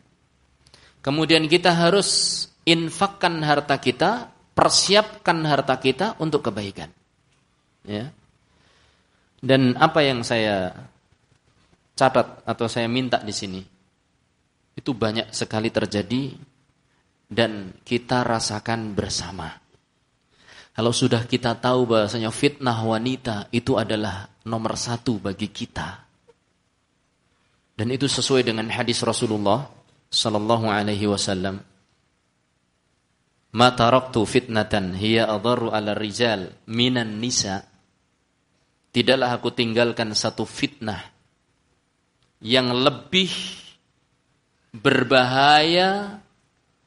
Kemudian kita harus infakkan harta kita, persiapkan harta kita untuk kebaikan. Ya. Dan apa yang saya catat atau saya minta di sini itu banyak sekali terjadi dan kita rasakan bersama. Kalau sudah kita tahu bahasanya fitnah wanita itu adalah nomor satu bagi kita. Dan itu sesuai dengan hadis Rasulullah sallallahu alaihi wasallam. Ma taraktu fitnatan hiya adharu 'ala rijal minan nisa. Tidaklah aku tinggalkan satu fitnah yang lebih berbahaya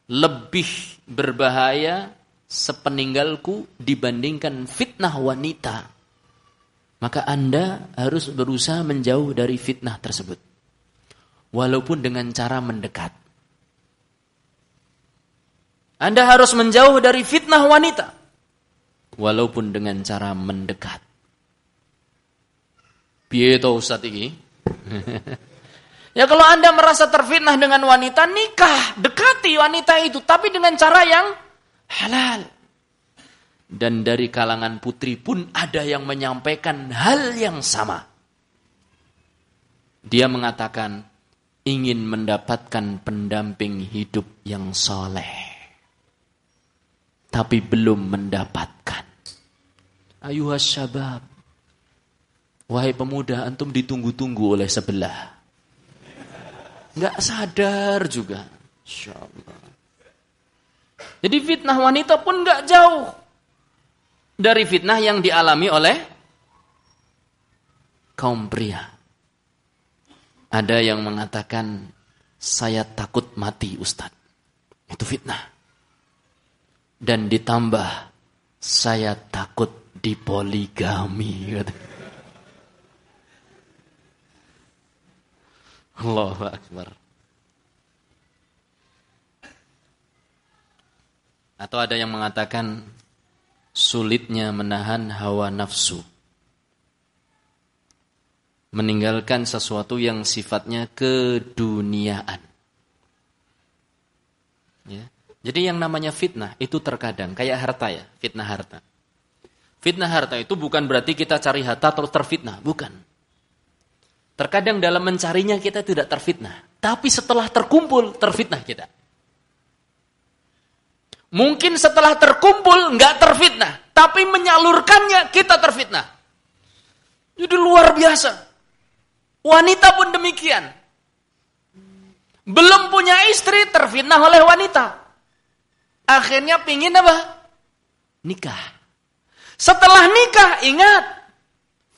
lebih berbahaya sepeninggalku dibandingkan fitnah wanita, maka Anda harus berusaha menjauh dari fitnah tersebut. Walaupun dengan cara mendekat. Anda harus menjauh dari fitnah wanita. Walaupun dengan cara mendekat. Piye Ustaz ini? ya kalau Anda merasa terfitnah dengan wanita, nikah, dekati wanita itu. Tapi dengan cara yang halal. Dan dari kalangan putri pun ada yang menyampaikan hal yang sama. Dia mengatakan ingin mendapatkan pendamping hidup yang soleh. Tapi belum mendapatkan. Ayuhas syabab. Wahai pemuda, antum ditunggu-tunggu oleh sebelah. Nggak sadar juga. Insya Allah. Jadi fitnah wanita pun nggak jauh dari fitnah yang dialami oleh kaum pria. Ada yang mengatakan saya takut mati Ustadz. Itu fitnah. Dan ditambah saya takut dipoligami. Allahu Akbar. Atau ada yang mengatakan sulitnya menahan hawa nafsu. Meninggalkan sesuatu yang sifatnya keduniaan. Ya. Jadi yang namanya fitnah itu terkadang kayak harta ya, fitnah harta. Fitnah harta itu bukan berarti kita cari harta terus terfitnah, bukan. Terkadang dalam mencarinya kita tidak terfitnah, tapi setelah terkumpul terfitnah kita. Mungkin setelah terkumpul nggak terfitnah, tapi menyalurkannya kita terfitnah. Jadi luar biasa. Wanita pun demikian. Belum punya istri terfitnah oleh wanita. Akhirnya pingin apa? Nikah. Setelah nikah ingat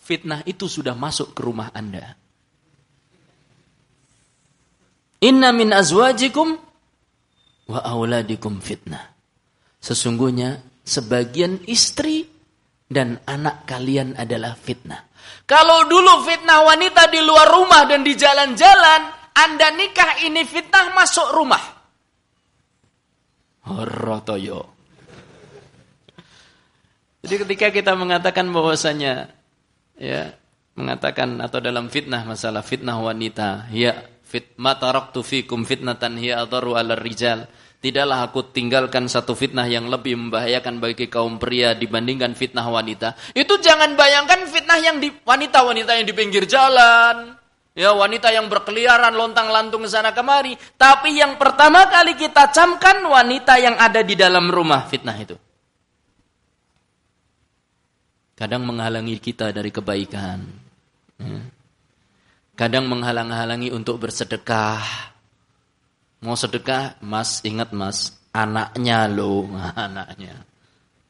fitnah itu sudah masuk ke rumah Anda. Inna min azwajikum wa auladikum fitnah. Sesungguhnya sebagian istri dan anak kalian adalah fitnah. Kalau dulu fitnah wanita di luar rumah dan di jalan-jalan, Anda nikah ini fitnah masuk rumah. Horotoyo. Jadi ketika kita mengatakan bahwasanya ya mengatakan atau dalam fitnah masalah fitnah wanita, ya fit mataraktu fikum fitnatan hiya adaru ala rijal Tidaklah aku tinggalkan satu fitnah yang lebih membahayakan bagi kaum pria dibandingkan fitnah wanita. Itu jangan bayangkan fitnah yang di wanita-wanita yang di pinggir jalan. Ya, wanita yang berkeliaran lontang-lantung sana kemari. Tapi yang pertama kali kita camkan wanita yang ada di dalam rumah fitnah itu. Kadang menghalangi kita dari kebaikan. Ya. Kadang menghalang-halangi untuk bersedekah Mau sedekah, mas ingat mas, anaknya loh, anaknya.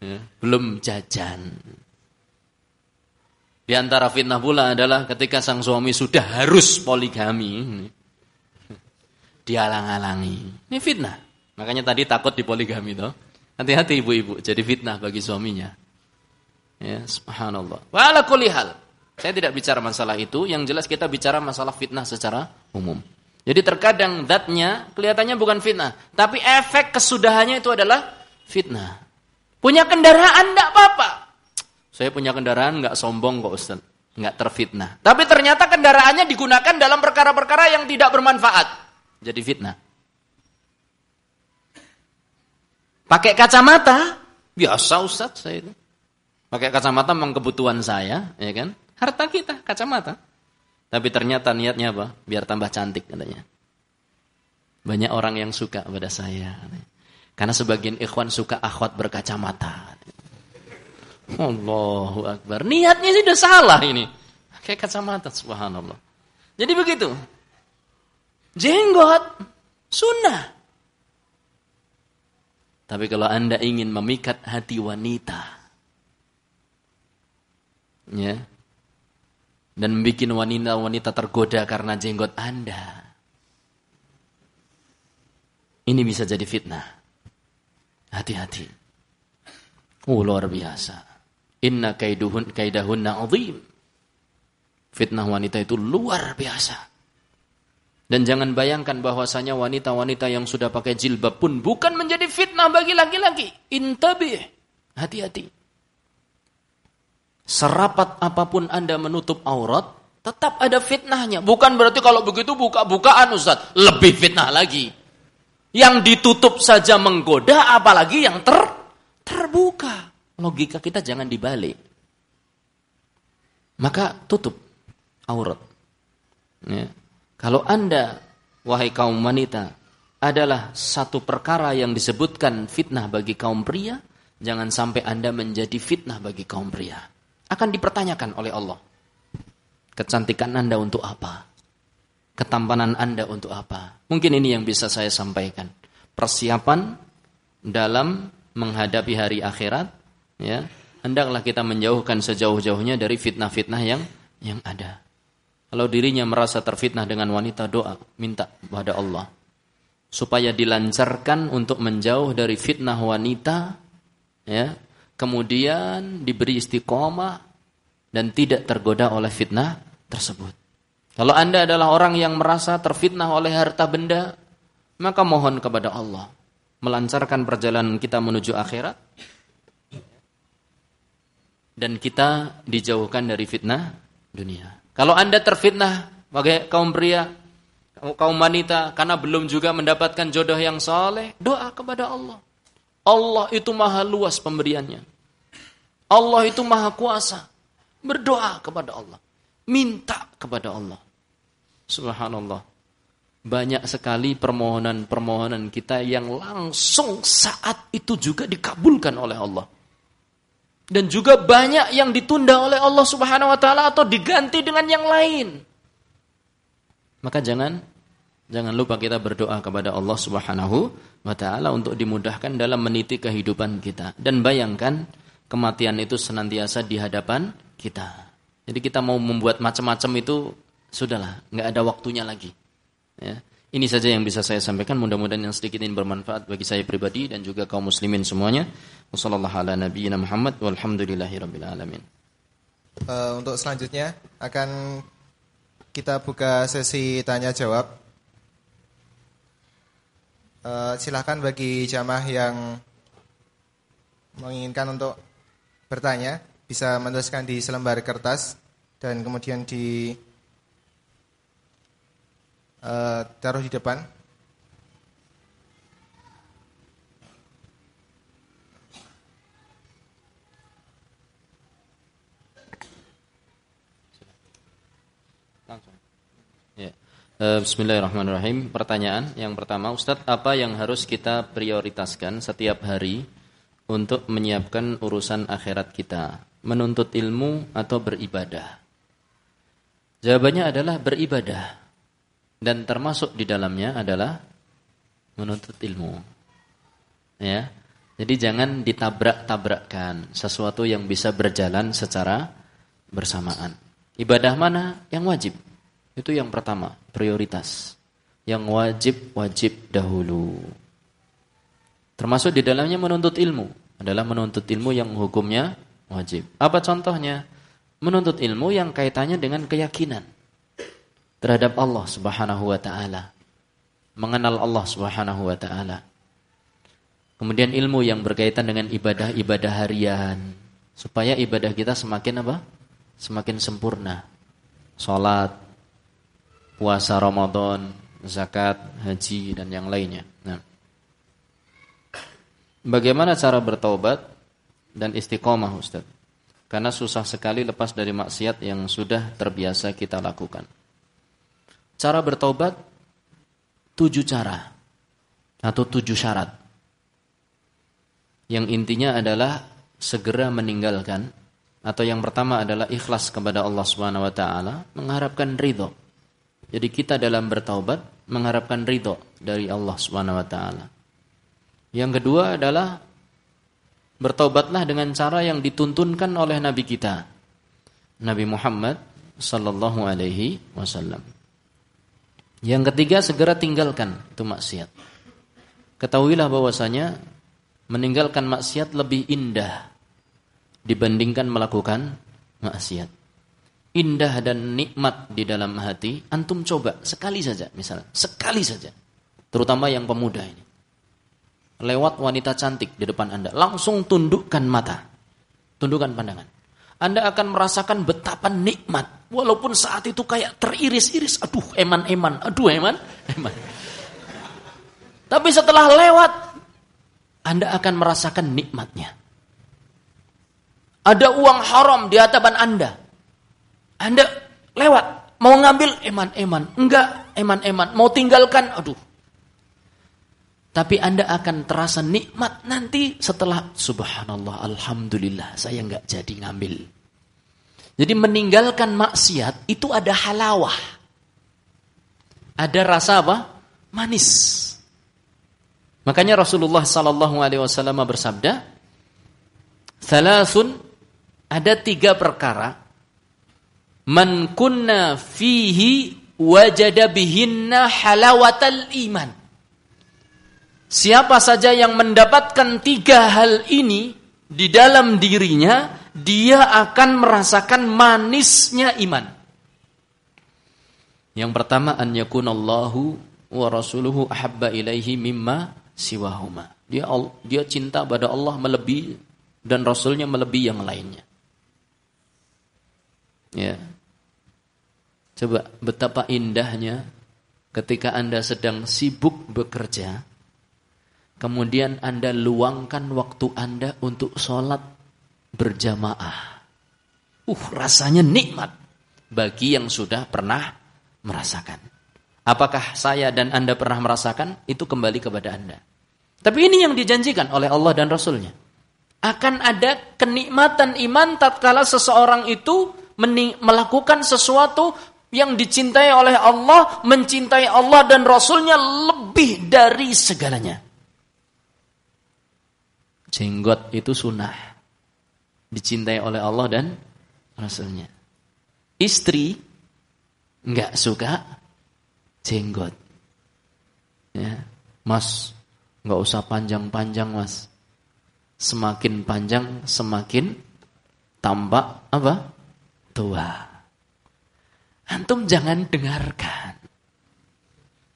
Ya, belum jajan. Di antara fitnah pula adalah ketika sang suami sudah harus poligami. Dialang-alangi. Ini fitnah. Makanya tadi takut di poligami toh. Hati-hati ibu-ibu, jadi fitnah bagi suaminya. Ya, subhanallah. Wala kulihal. Saya tidak bicara masalah itu, yang jelas kita bicara masalah fitnah secara umum. Jadi terkadang zatnya kelihatannya bukan fitnah, tapi efek kesudahannya itu adalah fitnah. Punya kendaraan enggak apa-apa. Saya punya kendaraan enggak sombong kok Ustaz, enggak terfitnah. Tapi ternyata kendaraannya digunakan dalam perkara-perkara yang tidak bermanfaat. Jadi fitnah. Pakai kacamata, biasa Ustaz saya itu. Pakai kacamata memang kebutuhan saya, ya kan? Harta kita, kacamata. Tapi ternyata niatnya apa? Biar tambah cantik katanya. Banyak orang yang suka pada saya. Karena sebagian ikhwan suka akhwat berkacamata. Allahu Akbar. Niatnya sudah salah ini. Kayak kacamata, subhanallah. Jadi begitu. Jenggot, sunnah. Tapi kalau Anda ingin memikat hati wanita, ya, dan membuat wanita-wanita tergoda karena jenggot Anda, ini bisa jadi fitnah. Hati-hati. Oh, luar biasa. Inna kaiduhun kaidahunna azim. Fitnah wanita itu luar biasa. Dan jangan bayangkan bahwasanya wanita-wanita yang sudah pakai jilbab pun bukan menjadi fitnah bagi laki-laki. Intabih. Hati-hati. Serapat apa pun Anda menutup aurat, tetap ada fitnahnya. Bukan berarti kalau begitu buka-bukaan Ustaz. Lebih fitnah lagi. Yang ditutup saja menggoda, apalagi yang ter terbuka. Logika kita jangan dibalik. Maka tutup aurat. Ya. Kalau Anda, wahai kaum wanita, adalah satu perkara yang disebutkan fitnah bagi kaum pria, jangan sampai Anda menjadi fitnah bagi kaum pria. Akan dipertanyakan oleh Allah. Kecantikan Anda untuk apa? Ketampanan Anda untuk apa? Mungkin ini yang bisa saya sampaikan. Persiapan dalam menghadapi hari akhirat, ya, hendaklah kita menjauhkan sejauh-jauhnya dari fitnah-fitnah yang yang ada. Kalau dirinya merasa terfitnah dengan wanita, doa, minta kepada Allah. Supaya dilancarkan untuk menjauh dari fitnah wanita, ya. Kemudian diberi istiqomah dan tidak tergoda oleh fitnah tersebut. Kalau Anda adalah orang yang merasa terfitnah oleh harta benda, maka mohon kepada Allah melancarkan perjalanan kita menuju akhirat dan kita dijauhkan dari fitnah dunia. Kalau Anda terfitnah sebagai kaum pria, kaum wanita karena belum juga mendapatkan jodoh yang soleh, doa kepada Allah. Allah itu maha luas pemberiannya. Allah itu maha kuasa. Berdoa kepada Allah. Minta kepada Allah. Subhanallah. Banyak sekali permohonan-permohonan kita yang langsung saat itu juga dikabulkan oleh Allah. Dan juga banyak yang ditunda oleh Allah Subhanahu wa taala atau diganti dengan yang lain. Maka jangan jangan lupa kita berdoa kepada Allah Subhanahu wa taala untuk dimudahkan dalam meniti kehidupan kita. Dan bayangkan kematian itu senantiasa di hadapan kita. Jadi kita mau membuat macam-macam itu sudahlah, nggak ada waktunya lagi. Ya. Ini saja yang bisa saya sampaikan. Mudah-mudahan yang sedikit ini bermanfaat bagi saya pribadi dan juga kaum muslimin semuanya. Wassalamualaikum Muhammad walhamdulillahi rabbil alamin. Uh, untuk selanjutnya akan kita buka sesi tanya jawab. Uh, silahkan bagi jamaah yang menginginkan untuk bertanya bisa menuliskan di selembar kertas dan kemudian di uh, taruh di depan. Ya. Uh, Bismillahirrahmanirrahim. Pertanyaan yang pertama, Ustadz, apa yang harus kita prioritaskan setiap hari untuk menyiapkan urusan akhirat kita? Menuntut ilmu atau beribadah? Jawabannya adalah beribadah dan termasuk di dalamnya adalah menuntut ilmu. Ya. Jadi jangan ditabrak-tabrakkan sesuatu yang bisa berjalan secara bersamaan. Ibadah mana yang wajib? Itu yang pertama, prioritas. Yang wajib-wajib dahulu. Termasuk di dalamnya menuntut ilmu. Adalah menuntut ilmu yang hukumnya wajib. Apa contohnya? Menuntut ilmu yang kaitannya dengan keyakinan terhadap Allah Subhanahu wa taala. Mengenal Allah Subhanahu wa taala. Kemudian ilmu yang berkaitan dengan ibadah-ibadah harian supaya ibadah kita semakin apa? Semakin sempurna. Salat, puasa Ramadan, zakat, haji dan yang lainnya. Bagaimana cara bertaubat dan istiqomah Ustaz? Karena susah sekali lepas dari maksiat yang sudah terbiasa kita lakukan. Cara bertaubat tujuh cara atau tujuh syarat. Yang intinya adalah segera meninggalkan atau yang pertama adalah ikhlas kepada Allah Subhanahu wa taala, mengharapkan ridho. Jadi kita dalam bertaubat mengharapkan ridho dari Allah Subhanahu wa taala. Yang kedua adalah bertaubatlah dengan cara yang dituntunkan oleh nabi kita. Nabi Muhammad sallallahu alaihi wasallam. Yang ketiga segera tinggalkan itu maksiat. Ketahuilah bahwasanya meninggalkan maksiat lebih indah dibandingkan melakukan maksiat. Indah dan nikmat di dalam hati, antum coba sekali saja misalnya, sekali saja. Terutama yang pemuda ini. Lewat wanita cantik di depan Anda, langsung tundukkan mata. Tundukkan pandangan. Anda akan merasakan betapa nikmat. Walaupun saat itu kayak teriris-iris. Aduh, eman-eman. Aduh, eman. eman. Tapi setelah lewat, Anda akan merasakan nikmatnya. Ada uang haram di hadapan Anda. Anda lewat, mau ngambil eman-eman. Enggak, eman-eman. Mau tinggalkan, aduh. Tapi Anda akan terasa nikmat nanti setelah subhanallah, alhamdulillah, saya enggak jadi ngambil. Jadi meninggalkan maksiat itu ada halawah. Ada rasa apa? Manis. Makanya Rasulullah sallallahu alaihi wasallam bersabda, "Thalathun ada tiga perkara man kunna fihi wajada bihinna halawatal iman. Siapa saja yang mendapatkan tiga hal ini di dalam dirinya, dia akan merasakan manisnya iman. Yang pertama an yakunallahu wa rasuluhu ahabba ilaihi mimma siwahuma. Dia dia cinta pada Allah melebihi dan rasulnya melebihi yang lainnya. Ya. Coba betapa indahnya ketika Anda sedang sibuk bekerja, kemudian Anda luangkan waktu Anda untuk sholat berjamaah. Uh, rasanya nikmat bagi yang sudah pernah merasakan. Apakah saya dan Anda pernah merasakan? Itu kembali kepada Anda. Tapi ini yang dijanjikan oleh Allah dan Rasulnya. Akan ada kenikmatan iman tatkala seseorang itu melakukan sesuatu yang dicintai oleh Allah, mencintai Allah dan Rasulnya lebih dari segalanya. Jenggot itu sunnah. Dicintai oleh Allah dan Rasulnya. Istri nggak suka jenggot. Ya, mas, nggak usah panjang-panjang mas. Semakin panjang semakin tampak apa? tua. Antum jangan dengarkan.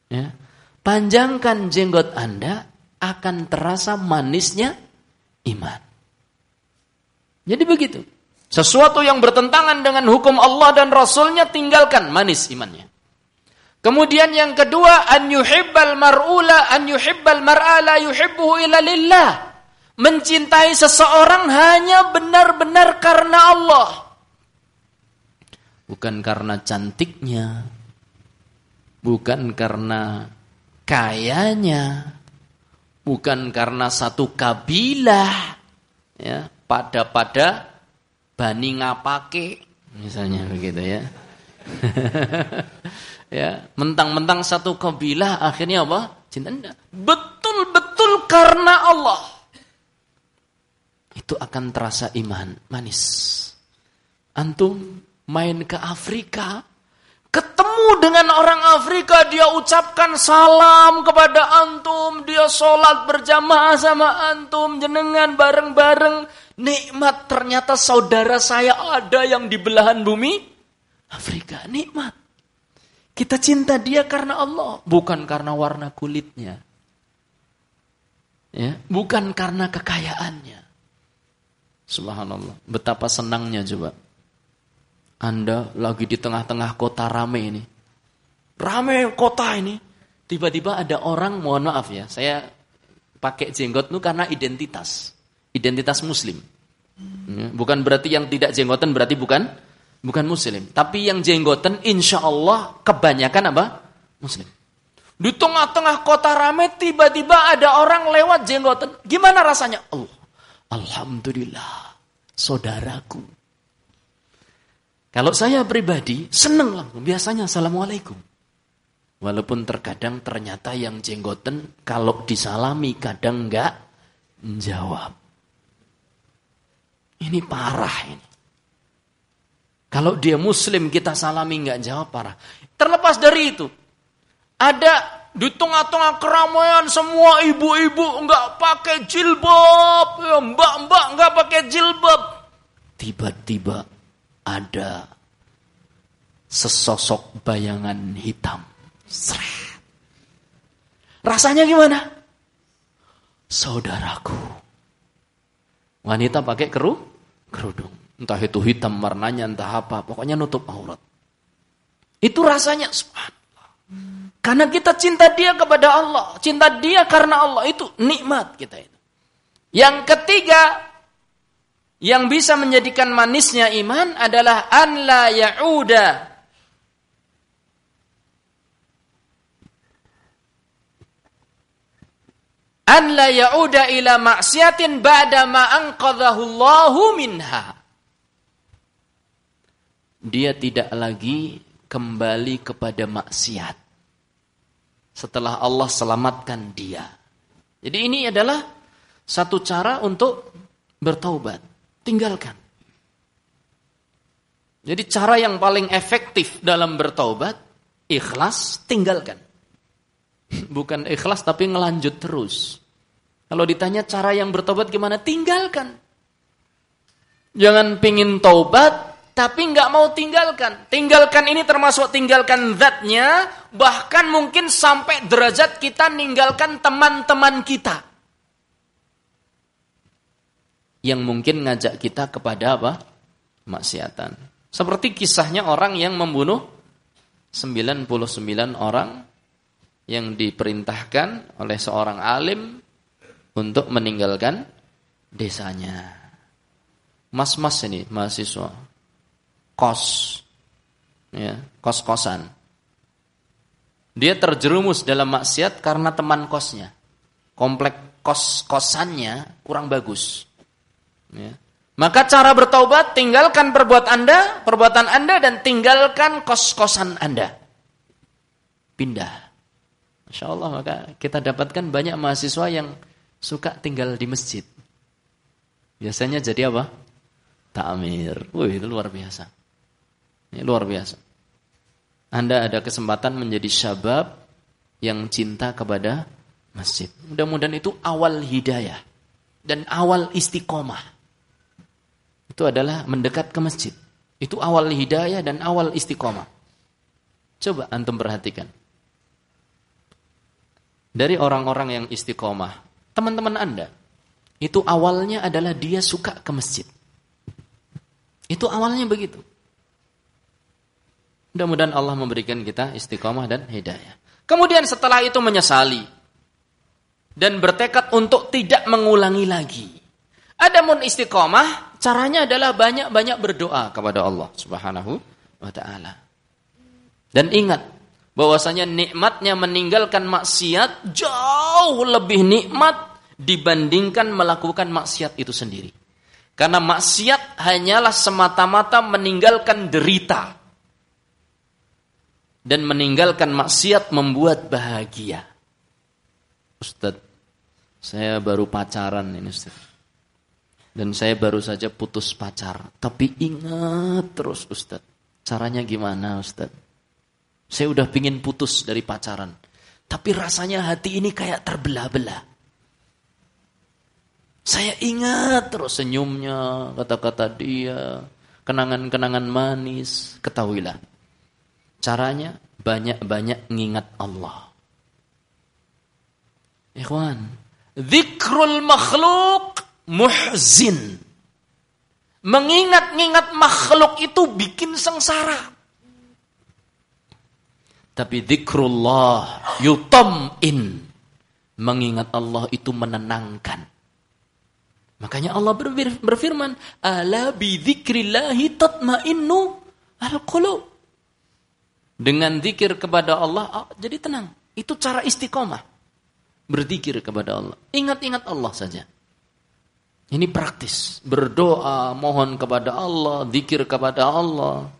Ya. Panjangkan jenggot Anda akan terasa manisnya iman. Jadi begitu. Sesuatu yang bertentangan dengan hukum Allah dan Rasulnya tinggalkan manis imannya. Kemudian yang kedua an yuhibbal mar'ula an yuhibbal mar'a la yuhibbuhu illa lillah. Mencintai seseorang hanya benar-benar karena Allah bukan karena cantiknya, bukan karena kayanya, bukan karena satu kabilah, ya, pada-pada bani ngapake, misalnya begitu ya. ya, mentang-mentang satu kabilah akhirnya apa? Cinta Betul-betul karena Allah. Itu akan terasa iman manis Antum main ke Afrika, ketemu dengan orang Afrika, dia ucapkan salam kepada antum, dia sholat berjamaah sama antum, jenengan bareng-bareng, nikmat ternyata saudara saya ada yang di belahan bumi Afrika, nikmat. Kita cinta dia karena Allah, bukan karena warna kulitnya. Ya, bukan karena kekayaannya. Subhanallah, betapa senangnya coba anda lagi di tengah-tengah kota rame ini. Rame kota ini. Tiba-tiba ada orang, mohon maaf ya, saya pakai jenggot itu karena identitas. Identitas muslim. Ya, bukan berarti yang tidak jenggotan berarti bukan bukan muslim. Tapi yang jenggotan insya Allah kebanyakan apa? Muslim. Di tengah-tengah kota rame tiba-tiba ada orang lewat jenggotan. Gimana rasanya? Allah. Alhamdulillah. Saudaraku. Kalau saya pribadi seneng lah, biasanya assalamualaikum. Walaupun terkadang ternyata yang jenggoten kalau disalami kadang enggak jawab. Ini parah ini. Kalau dia muslim kita salami enggak jawab parah. Terlepas dari itu, ada di tengah-tengah keramaian semua ibu-ibu enggak pakai jilbab, ya, mbak-mbak enggak pakai jilbab. Tiba-tiba ada sesosok bayangan hitam. Seret. Rasanya gimana? Saudaraku. Wanita pakai keru, kerudung. Entah itu hitam warnanya, entah apa. Pokoknya nutup aurat. Itu rasanya subhanallah. Karena kita cinta dia kepada Allah. Cinta dia karena Allah. Itu nikmat kita itu. Yang ketiga, yang bisa menjadikan manisnya iman adalah an la ya'uda an la ya'uda ila maksiatin ba'da ma anqadhahu Allahu minha. Dia tidak lagi kembali kepada maksiat setelah Allah selamatkan dia. Jadi ini adalah satu cara untuk bertaubat tinggalkan. Jadi cara yang paling efektif dalam bertobat, ikhlas, tinggalkan. Bukan ikhlas tapi ngelanjut terus. Kalau ditanya cara yang bertobat gimana, tinggalkan. Jangan pingin taubat, tapi nggak mau tinggalkan. Tinggalkan ini termasuk tinggalkan zatnya, bahkan mungkin sampai derajat kita ninggalkan teman-teman kita yang mungkin ngajak kita kepada apa? maksiatan. Seperti kisahnya orang yang membunuh 99 orang yang diperintahkan oleh seorang alim untuk meninggalkan desanya. Mas-mas ini mahasiswa kos ya, kos-kosan. Dia terjerumus dalam maksiat karena teman kosnya. Komplek kos-kosannya kurang bagus. Ya. Maka cara bertaubat tinggalkan perbuatan Anda, perbuatan Anda dan tinggalkan kos-kosan Anda. Pindah. Masya Allah maka kita dapatkan banyak mahasiswa yang suka tinggal di masjid. Biasanya jadi apa? Ta'amir. Wih itu luar biasa. Ini luar biasa. Anda ada kesempatan menjadi syabab yang cinta kepada masjid. Mudah-mudahan itu awal hidayah dan awal istiqomah itu adalah mendekat ke masjid. Itu awal hidayah dan awal istiqomah. Coba antum perhatikan. Dari orang-orang yang istiqomah, teman-teman Anda, itu awalnya adalah dia suka ke masjid. Itu awalnya begitu. Mudah-mudahan Allah memberikan kita istiqomah dan hidayah. Kemudian setelah itu menyesali dan bertekad untuk tidak mengulangi lagi. Adapun istiqomah Caranya adalah banyak-banyak berdoa kepada Allah Subhanahu wa taala. Dan ingat bahwasanya nikmatnya meninggalkan maksiat jauh lebih nikmat dibandingkan melakukan maksiat itu sendiri. Karena maksiat hanyalah semata-mata meninggalkan derita. Dan meninggalkan maksiat membuat bahagia. Ustadz, saya baru pacaran ini Ustadz Dan saya baru saja putus pacar. Tapi ingat terus Ustaz. Caranya gimana Ustaz? Saya udah pingin putus dari pacaran. Tapi rasanya hati ini kayak terbelah-belah. Saya ingat terus senyumnya, kata-kata dia, kenangan-kenangan manis. Ketahuilah. Caranya banyak-banyak ngingat Allah. Ikhwan, zikrul makhluk muhzin. Mengingat-ingat makhluk itu bikin sengsara. Tapi zikrullah yutam'in. Mengingat Allah itu menenangkan. Makanya Allah berfirman, "Ala bi dzikrillahi tatma'innu al-qulub." Dengan zikir kepada Allah ah, jadi tenang. Itu cara istiqomah. Berzikir kepada Allah. Ingat-ingat Allah saja. Ini praktis. Berdoa, mohon kepada Allah, zikir kepada Allah.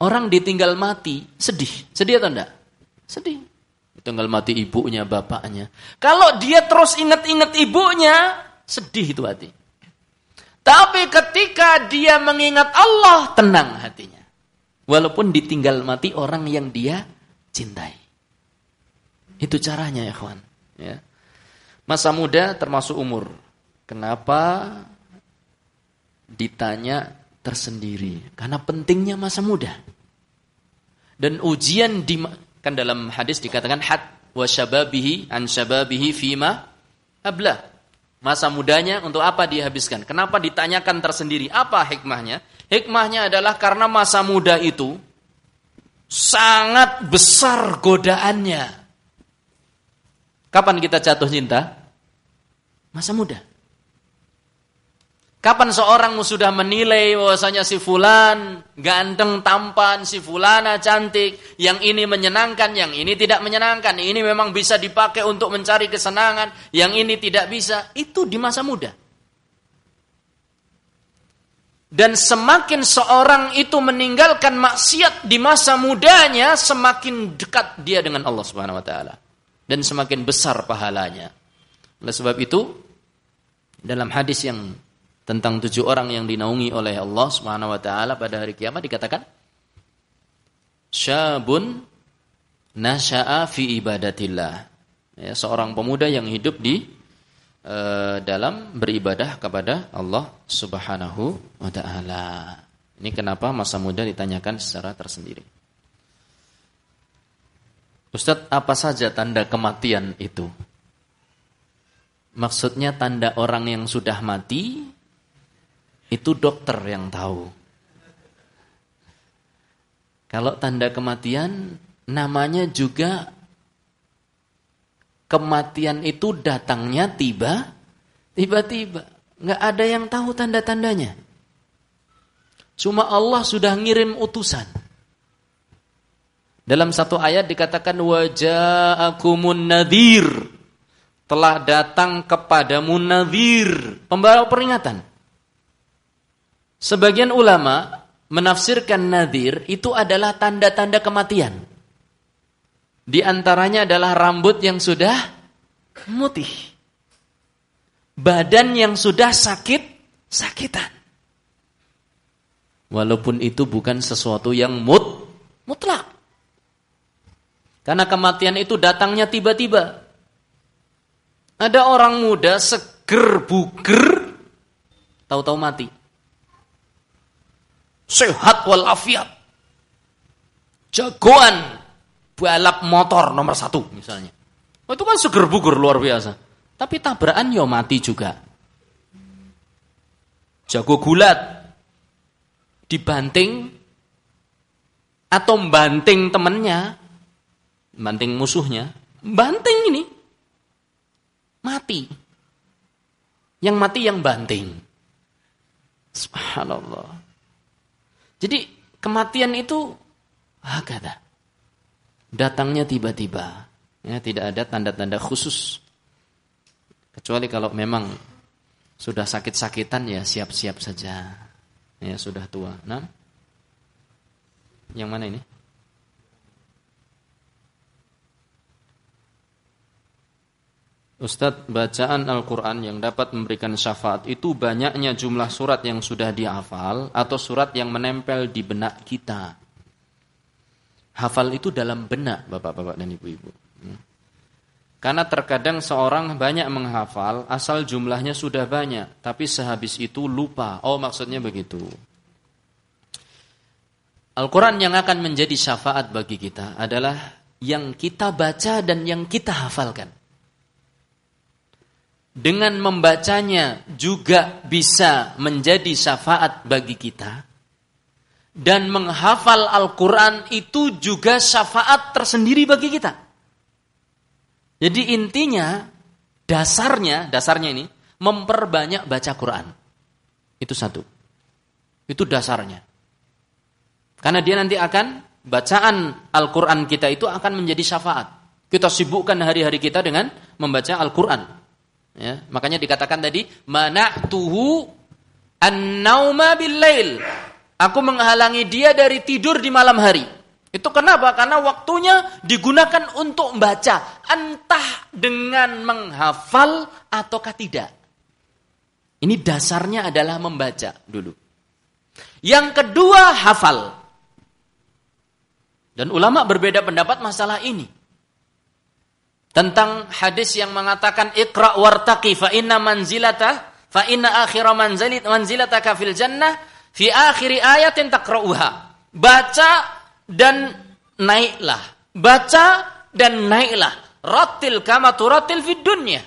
Orang ditinggal mati, sedih. Sedih atau enggak? Sedih. Tinggal mati ibunya, bapaknya. Kalau dia terus ingat-ingat ibunya, sedih itu hati. Tapi ketika dia mengingat Allah, tenang hatinya. Walaupun ditinggal mati orang yang dia cintai. Itu caranya ya kawan. Ya. Masa muda termasuk umur. Kenapa ditanya tersendiri? Karena pentingnya masa muda. Dan ujian di kan dalam hadis dikatakan had wa syababihi an syababihi fima abla. Masa mudanya untuk apa dia habiskan? Kenapa ditanyakan tersendiri? Apa hikmahnya? Hikmahnya adalah karena masa muda itu sangat besar godaannya. Kapan kita jatuh cinta? Masa muda. Kapan seorang sudah menilai bahwasanya si fulan ganteng, tampan, si fulana cantik, yang ini menyenangkan, yang ini tidak menyenangkan, ini memang bisa dipakai untuk mencari kesenangan, yang ini tidak bisa, itu di masa muda. Dan semakin seorang itu meninggalkan maksiat di masa mudanya, semakin dekat dia dengan Allah Subhanahu wa taala dan semakin besar pahalanya. Oleh sebab itu, dalam hadis yang tentang tujuh orang yang dinaungi oleh Allah Subhanahu wa taala pada hari kiamat dikatakan syabun nasya'a fi ibadatillah. Ya, seorang pemuda yang hidup di uh, dalam beribadah kepada Allah Subhanahu wa taala. Ini kenapa masa muda ditanyakan secara tersendiri. Ustadz, apa saja tanda kematian itu? Maksudnya tanda orang yang sudah mati itu dokter yang tahu. Kalau tanda kematian namanya juga kematian itu datangnya tiba tiba-tiba. Nggak ada yang tahu tanda-tandanya. Cuma Allah sudah ngirim utusan. Dalam satu ayat dikatakan waja'akumun nadhir. Telah datang kepadamu nadhir, pembawa peringatan. Sebagian ulama menafsirkan nadir itu adalah tanda-tanda kematian. Di antaranya adalah rambut yang sudah mutih. Badan yang sudah sakit, sakitan. Walaupun itu bukan sesuatu yang mut, mutlak. Karena kematian itu datangnya tiba-tiba. Ada orang muda seger buger, tahu-tahu mati sehat walafiat. Jagoan balap motor nomor satu misalnya. Oh, itu kan seger bugur luar biasa. Tapi tabrakan yo mati juga. Jago gulat dibanting atau banting temennya, banting musuhnya, banting ini mati. Yang mati yang banting. Subhanallah. Jadi kematian itu hakada. Datangnya tiba-tiba. Ya, tidak ada tanda-tanda khusus. Kecuali kalau memang sudah sakit-sakitan ya siap-siap saja. Ya sudah tua. Nah. Yang mana ini? Ustadz, bacaan Al-Quran yang dapat memberikan syafaat itu banyaknya jumlah surat yang sudah dihafal atau surat yang menempel di benak kita. Hafal itu dalam benak, bapak-bapak dan ibu-ibu. Hmm. Karena terkadang seorang banyak menghafal asal jumlahnya sudah banyak, tapi sehabis itu lupa. Oh maksudnya begitu. Al-Quran yang akan menjadi syafaat bagi kita adalah yang kita baca dan yang kita hafalkan dengan membacanya juga bisa menjadi syafaat bagi kita dan menghafal Al-Quran itu juga syafaat tersendiri bagi kita. Jadi intinya dasarnya, dasarnya ini memperbanyak baca Quran. Itu satu. Itu dasarnya. Karena dia nanti akan bacaan Al-Quran kita itu akan menjadi syafaat. Kita sibukkan hari-hari kita dengan membaca Al-Quran. Ya, makanya dikatakan tadi mana'tuhu an-nauma bil-lail. Aku menghalangi dia dari tidur di malam hari. Itu kenapa? Karena waktunya digunakan untuk membaca, entah dengan menghafal ataukah tidak. Ini dasarnya adalah membaca dulu. Yang kedua hafal. Dan ulama berbeda pendapat masalah ini tentang hadis yang mengatakan iqra wartaqi fa inna manzilata fa inna akhira manzilat manzilataka fil jannah fi akhiri ayatin taqra'uha. Baca dan naiklah. Baca dan naiklah. Rattil kama turattil fid dunya.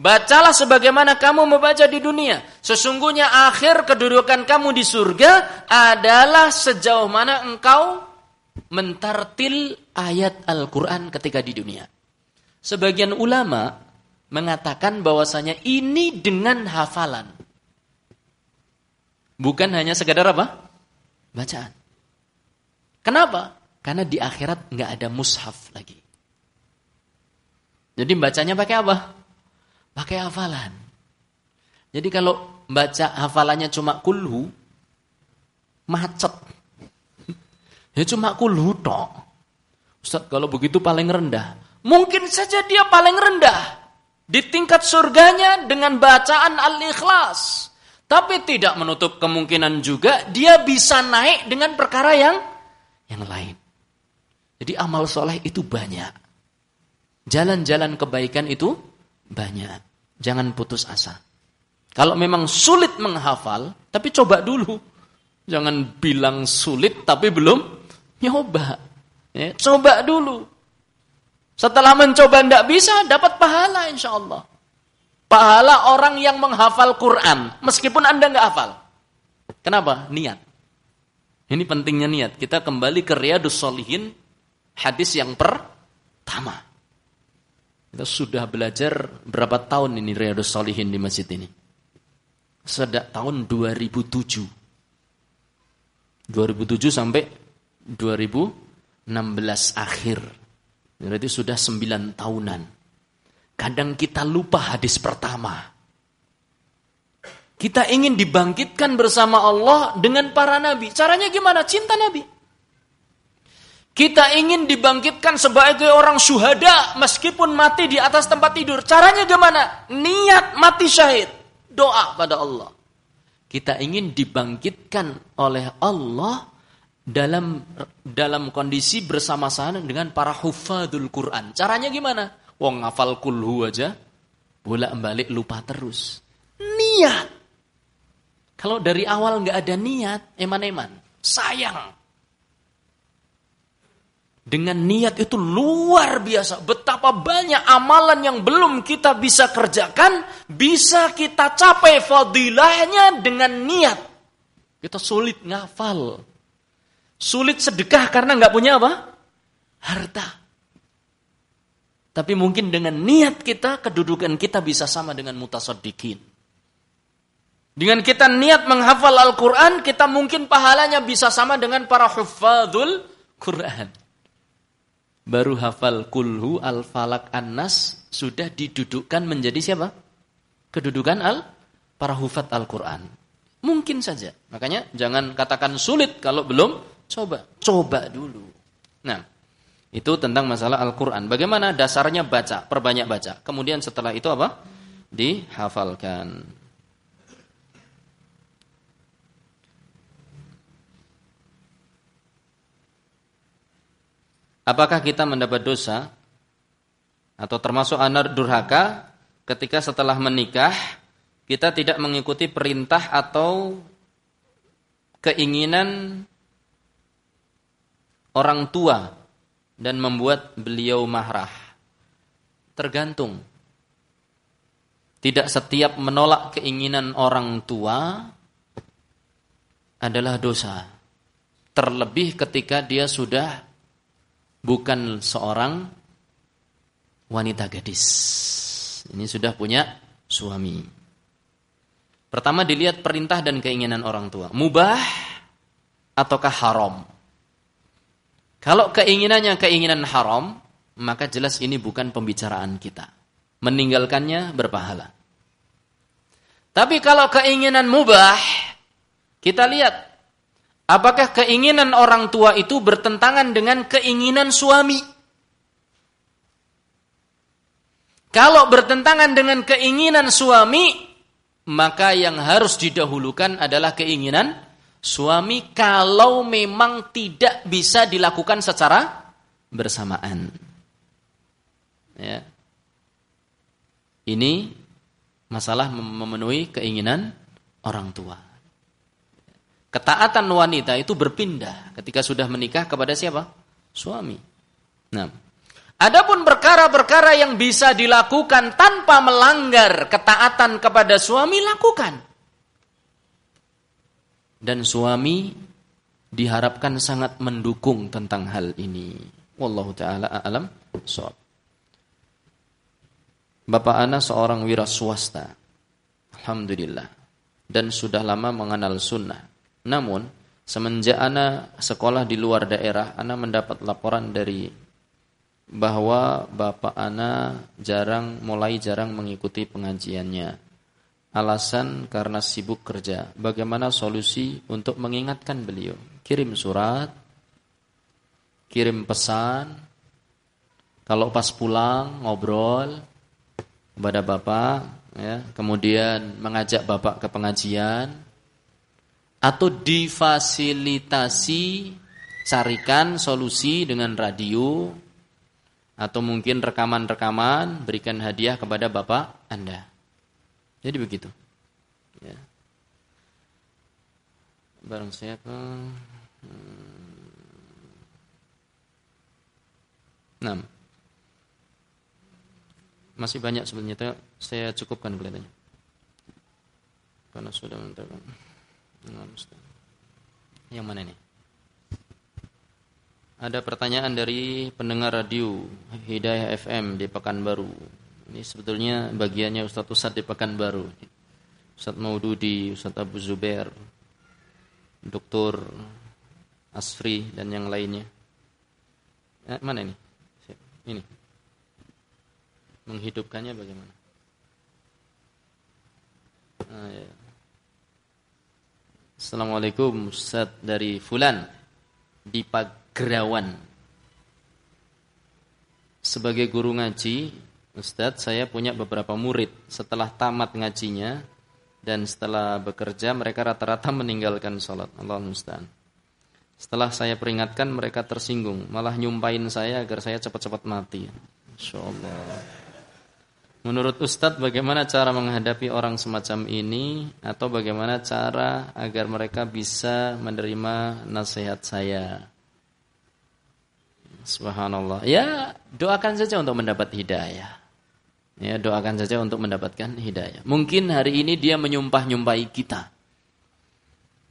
Bacalah sebagaimana kamu membaca di dunia. Sesungguhnya akhir kedudukan kamu di surga adalah sejauh mana engkau mentartil ayat Al-Quran ketika di dunia. Sebagian ulama mengatakan bahwasanya ini dengan hafalan. Bukan hanya sekedar apa? Bacaan. Kenapa? Karena di akhirat nggak ada mushaf lagi. Jadi bacanya pakai apa? Pakai hafalan. Jadi kalau baca hafalannya cuma kulhu, macet. Ya cuma kulhu tok. Ustaz, kalau begitu paling rendah. Mungkin saja dia paling rendah di tingkat surganya dengan bacaan Al-Ikhlas. Tapi tidak menutup kemungkinan juga dia bisa naik dengan perkara yang yang lain. Jadi amal soleh itu banyak. Jalan-jalan kebaikan itu banyak. Jangan putus asa. Kalau memang sulit menghafal, tapi coba dulu. Jangan bilang sulit tapi belum nyoba. Ya, coba dulu. Setelah mencoba tidak bisa, dapat pahala insya Allah. Pahala orang yang menghafal Quran, meskipun anda nggak hafal. Kenapa? Niat. Ini pentingnya niat. Kita kembali ke Riyadus Solihin, hadis yang pertama. Kita sudah belajar berapa tahun ini Riyadus Solihin di masjid ini? Sejak tahun 2007. 2007 sampai 2016 akhir. Berarti sudah sembilan tahunan. Kadang kita lupa hadis pertama. Kita ingin dibangkitkan bersama Allah dengan para nabi. Caranya gimana? Cinta nabi. Kita ingin dibangkitkan sebagai orang syuhada meskipun mati di atas tempat tidur. Caranya gimana? Niat mati syahid. Doa pada Allah. Kita ingin dibangkitkan oleh Allah dalam dalam kondisi bersama-sama dengan para hufadul Quran. Caranya gimana? Wong ngafal kulhu aja, bolak-balik lupa terus. Niat. Kalau dari awal nggak ada niat, eman-eman, sayang. Dengan niat itu luar biasa. Betapa banyak amalan yang belum kita bisa kerjakan, bisa kita capai fadilahnya dengan niat. Kita sulit ngafal, Sulit sedekah karena nggak punya apa? Harta. Tapi mungkin dengan niat kita, kedudukan kita bisa sama dengan mutasoddiqin. Dengan kita niat menghafal Al-Quran, kita mungkin pahalanya bisa sama dengan para hufadul Quran. Baru hafal kulhu al-falak an-nas sudah didudukkan menjadi siapa? Kedudukan al para hufat Al-Quran. Mungkin saja. Makanya jangan katakan sulit kalau belum Coba, coba dulu. Nah, Itu tentang masalah Al-Quran. Bagaimana dasarnya baca, perbanyak baca. Kemudian setelah itu apa? Dihafalkan. Apakah kita mendapat dosa atau termasuk anak durhaka ketika setelah menikah kita tidak mengikuti perintah atau keinginan orang tua dan membuat beliau marah. Tergantung. Tidak setiap menolak keinginan orang tua adalah dosa. Terlebih ketika dia sudah bukan seorang wanita gadis. Ini sudah punya suami. Pertama dilihat perintah dan keinginan orang tua. Mubah ataukah haram? Kalau keinginannya keinginan haram, maka jelas ini bukan pembicaraan kita. Meninggalkannya berpahala. Tapi kalau keinginan mubah, kita lihat apakah keinginan orang tua itu bertentangan dengan keinginan suami. Kalau bertentangan dengan keinginan suami, maka yang harus didahulukan adalah keinginan suami kalau memang tidak bisa dilakukan secara bersamaan. Ya. Ini masalah memenuhi keinginan orang tua. Ketaatan wanita itu berpindah ketika sudah menikah kepada siapa? Suami. Nah, adapun perkara-perkara yang bisa dilakukan tanpa melanggar ketaatan kepada suami lakukan dan suami diharapkan sangat mendukung tentang hal ini. Wallahu taala a'lam shawab. Bapak ana seorang wira swasta. Alhamdulillah. Dan sudah lama mengenal sunnah. Namun, semenjak ana sekolah di luar daerah, ana mendapat laporan dari bahwa bapak ana jarang mulai jarang mengikuti pengajiannya alasan karena sibuk kerja. Bagaimana solusi untuk mengingatkan beliau? Kirim surat, kirim pesan. Kalau pas pulang ngobrol kepada bapak, ya, kemudian mengajak bapak ke pengajian, atau difasilitasi carikan solusi dengan radio atau mungkin rekaman-rekaman berikan hadiah kepada bapak Anda. Jadi begitu. Ya. Barang siapa? Hmm. Enam. Masih banyak sebenarnya, saya cukupkan kelihatannya. Karena sudah menentukan. Yang mana ini? Ada pertanyaan dari pendengar radio Hidayah FM di Pekanbaru. Ini sebetulnya bagiannya Ustadz Ustadz di Pekanbaru. Ustadz Maududi, Ustadz Abu Zubair, Dokter Asfri dan yang lainnya. Eh, mana ini? Ini. Menghidupkannya bagaimana? Ah, ya. Assalamualaikum Ustaz dari Fulan di Pagrawan. Sebagai guru ngaji, Ustadz, saya punya beberapa murid. Setelah tamat ngajinya dan setelah bekerja, mereka rata-rata meninggalkan sholat. Allah musta'an. Setelah saya peringatkan, mereka tersinggung. Malah nyumpain saya agar saya cepat-cepat mati. Insya Allah. Menurut Ustadz, bagaimana cara menghadapi orang semacam ini? Atau bagaimana cara agar mereka bisa menerima nasihat saya? Subhanallah. Ya, doakan saja untuk mendapat hidayah. Ya, doakan saja untuk mendapatkan hidayah. Mungkin hari ini dia menyumpah-nyumpahi kita.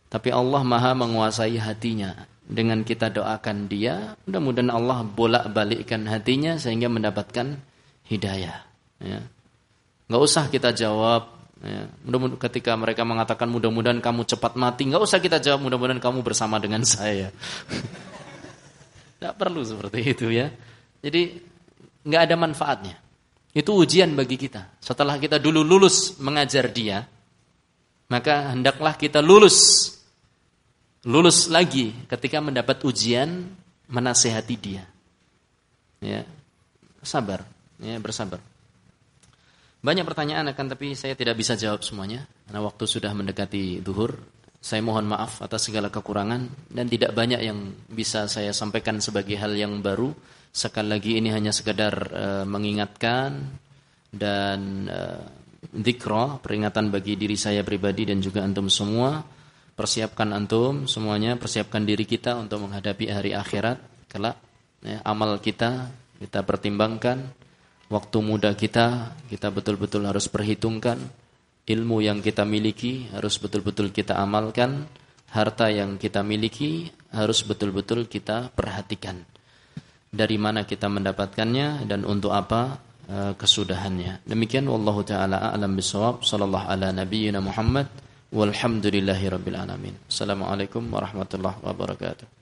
Tapi Allah Maha menguasai hatinya. Dengan kita doakan dia, mudah-mudahan Allah bolak-balikkan hatinya sehingga mendapatkan hidayah. Ya. Nggak usah kita jawab. Ya. Mudah-mudahan ketika mereka mengatakan mudah-mudahan kamu cepat mati, nggak usah kita jawab mudah-mudahan kamu bersama dengan saya. Tidak perlu seperti itu ya. Jadi nggak ada manfaatnya. Itu ujian bagi kita. Setelah kita dulu lulus mengajar dia, maka hendaklah kita lulus. Lulus lagi ketika mendapat ujian menasehati dia. Ya. Sabar, ya, bersabar. Banyak pertanyaan akan tapi saya tidak bisa jawab semuanya karena waktu sudah mendekati duhur. Saya mohon maaf atas segala kekurangan dan tidak banyak yang bisa saya sampaikan sebagai hal yang baru. Sekali lagi ini hanya sekedar uh, mengingatkan dan uh, dikro, peringatan bagi diri saya pribadi dan juga antum semua. Persiapkan antum semuanya, persiapkan diri kita untuk menghadapi hari akhirat kelak. Ya, amal kita kita pertimbangkan waktu muda kita kita betul-betul harus perhitungkan ilmu yang kita miliki harus betul-betul kita amalkan harta yang kita miliki harus betul-betul kita perhatikan dari mana kita mendapatkannya dan untuk apa uh, kesudahannya. Demikian wallahu taala a'lam bisawab sallallahu ala nabiyyina Muhammad. Walhamdulillahi rabbil alamin. Assalamualaikum warahmatullahi wabarakatuh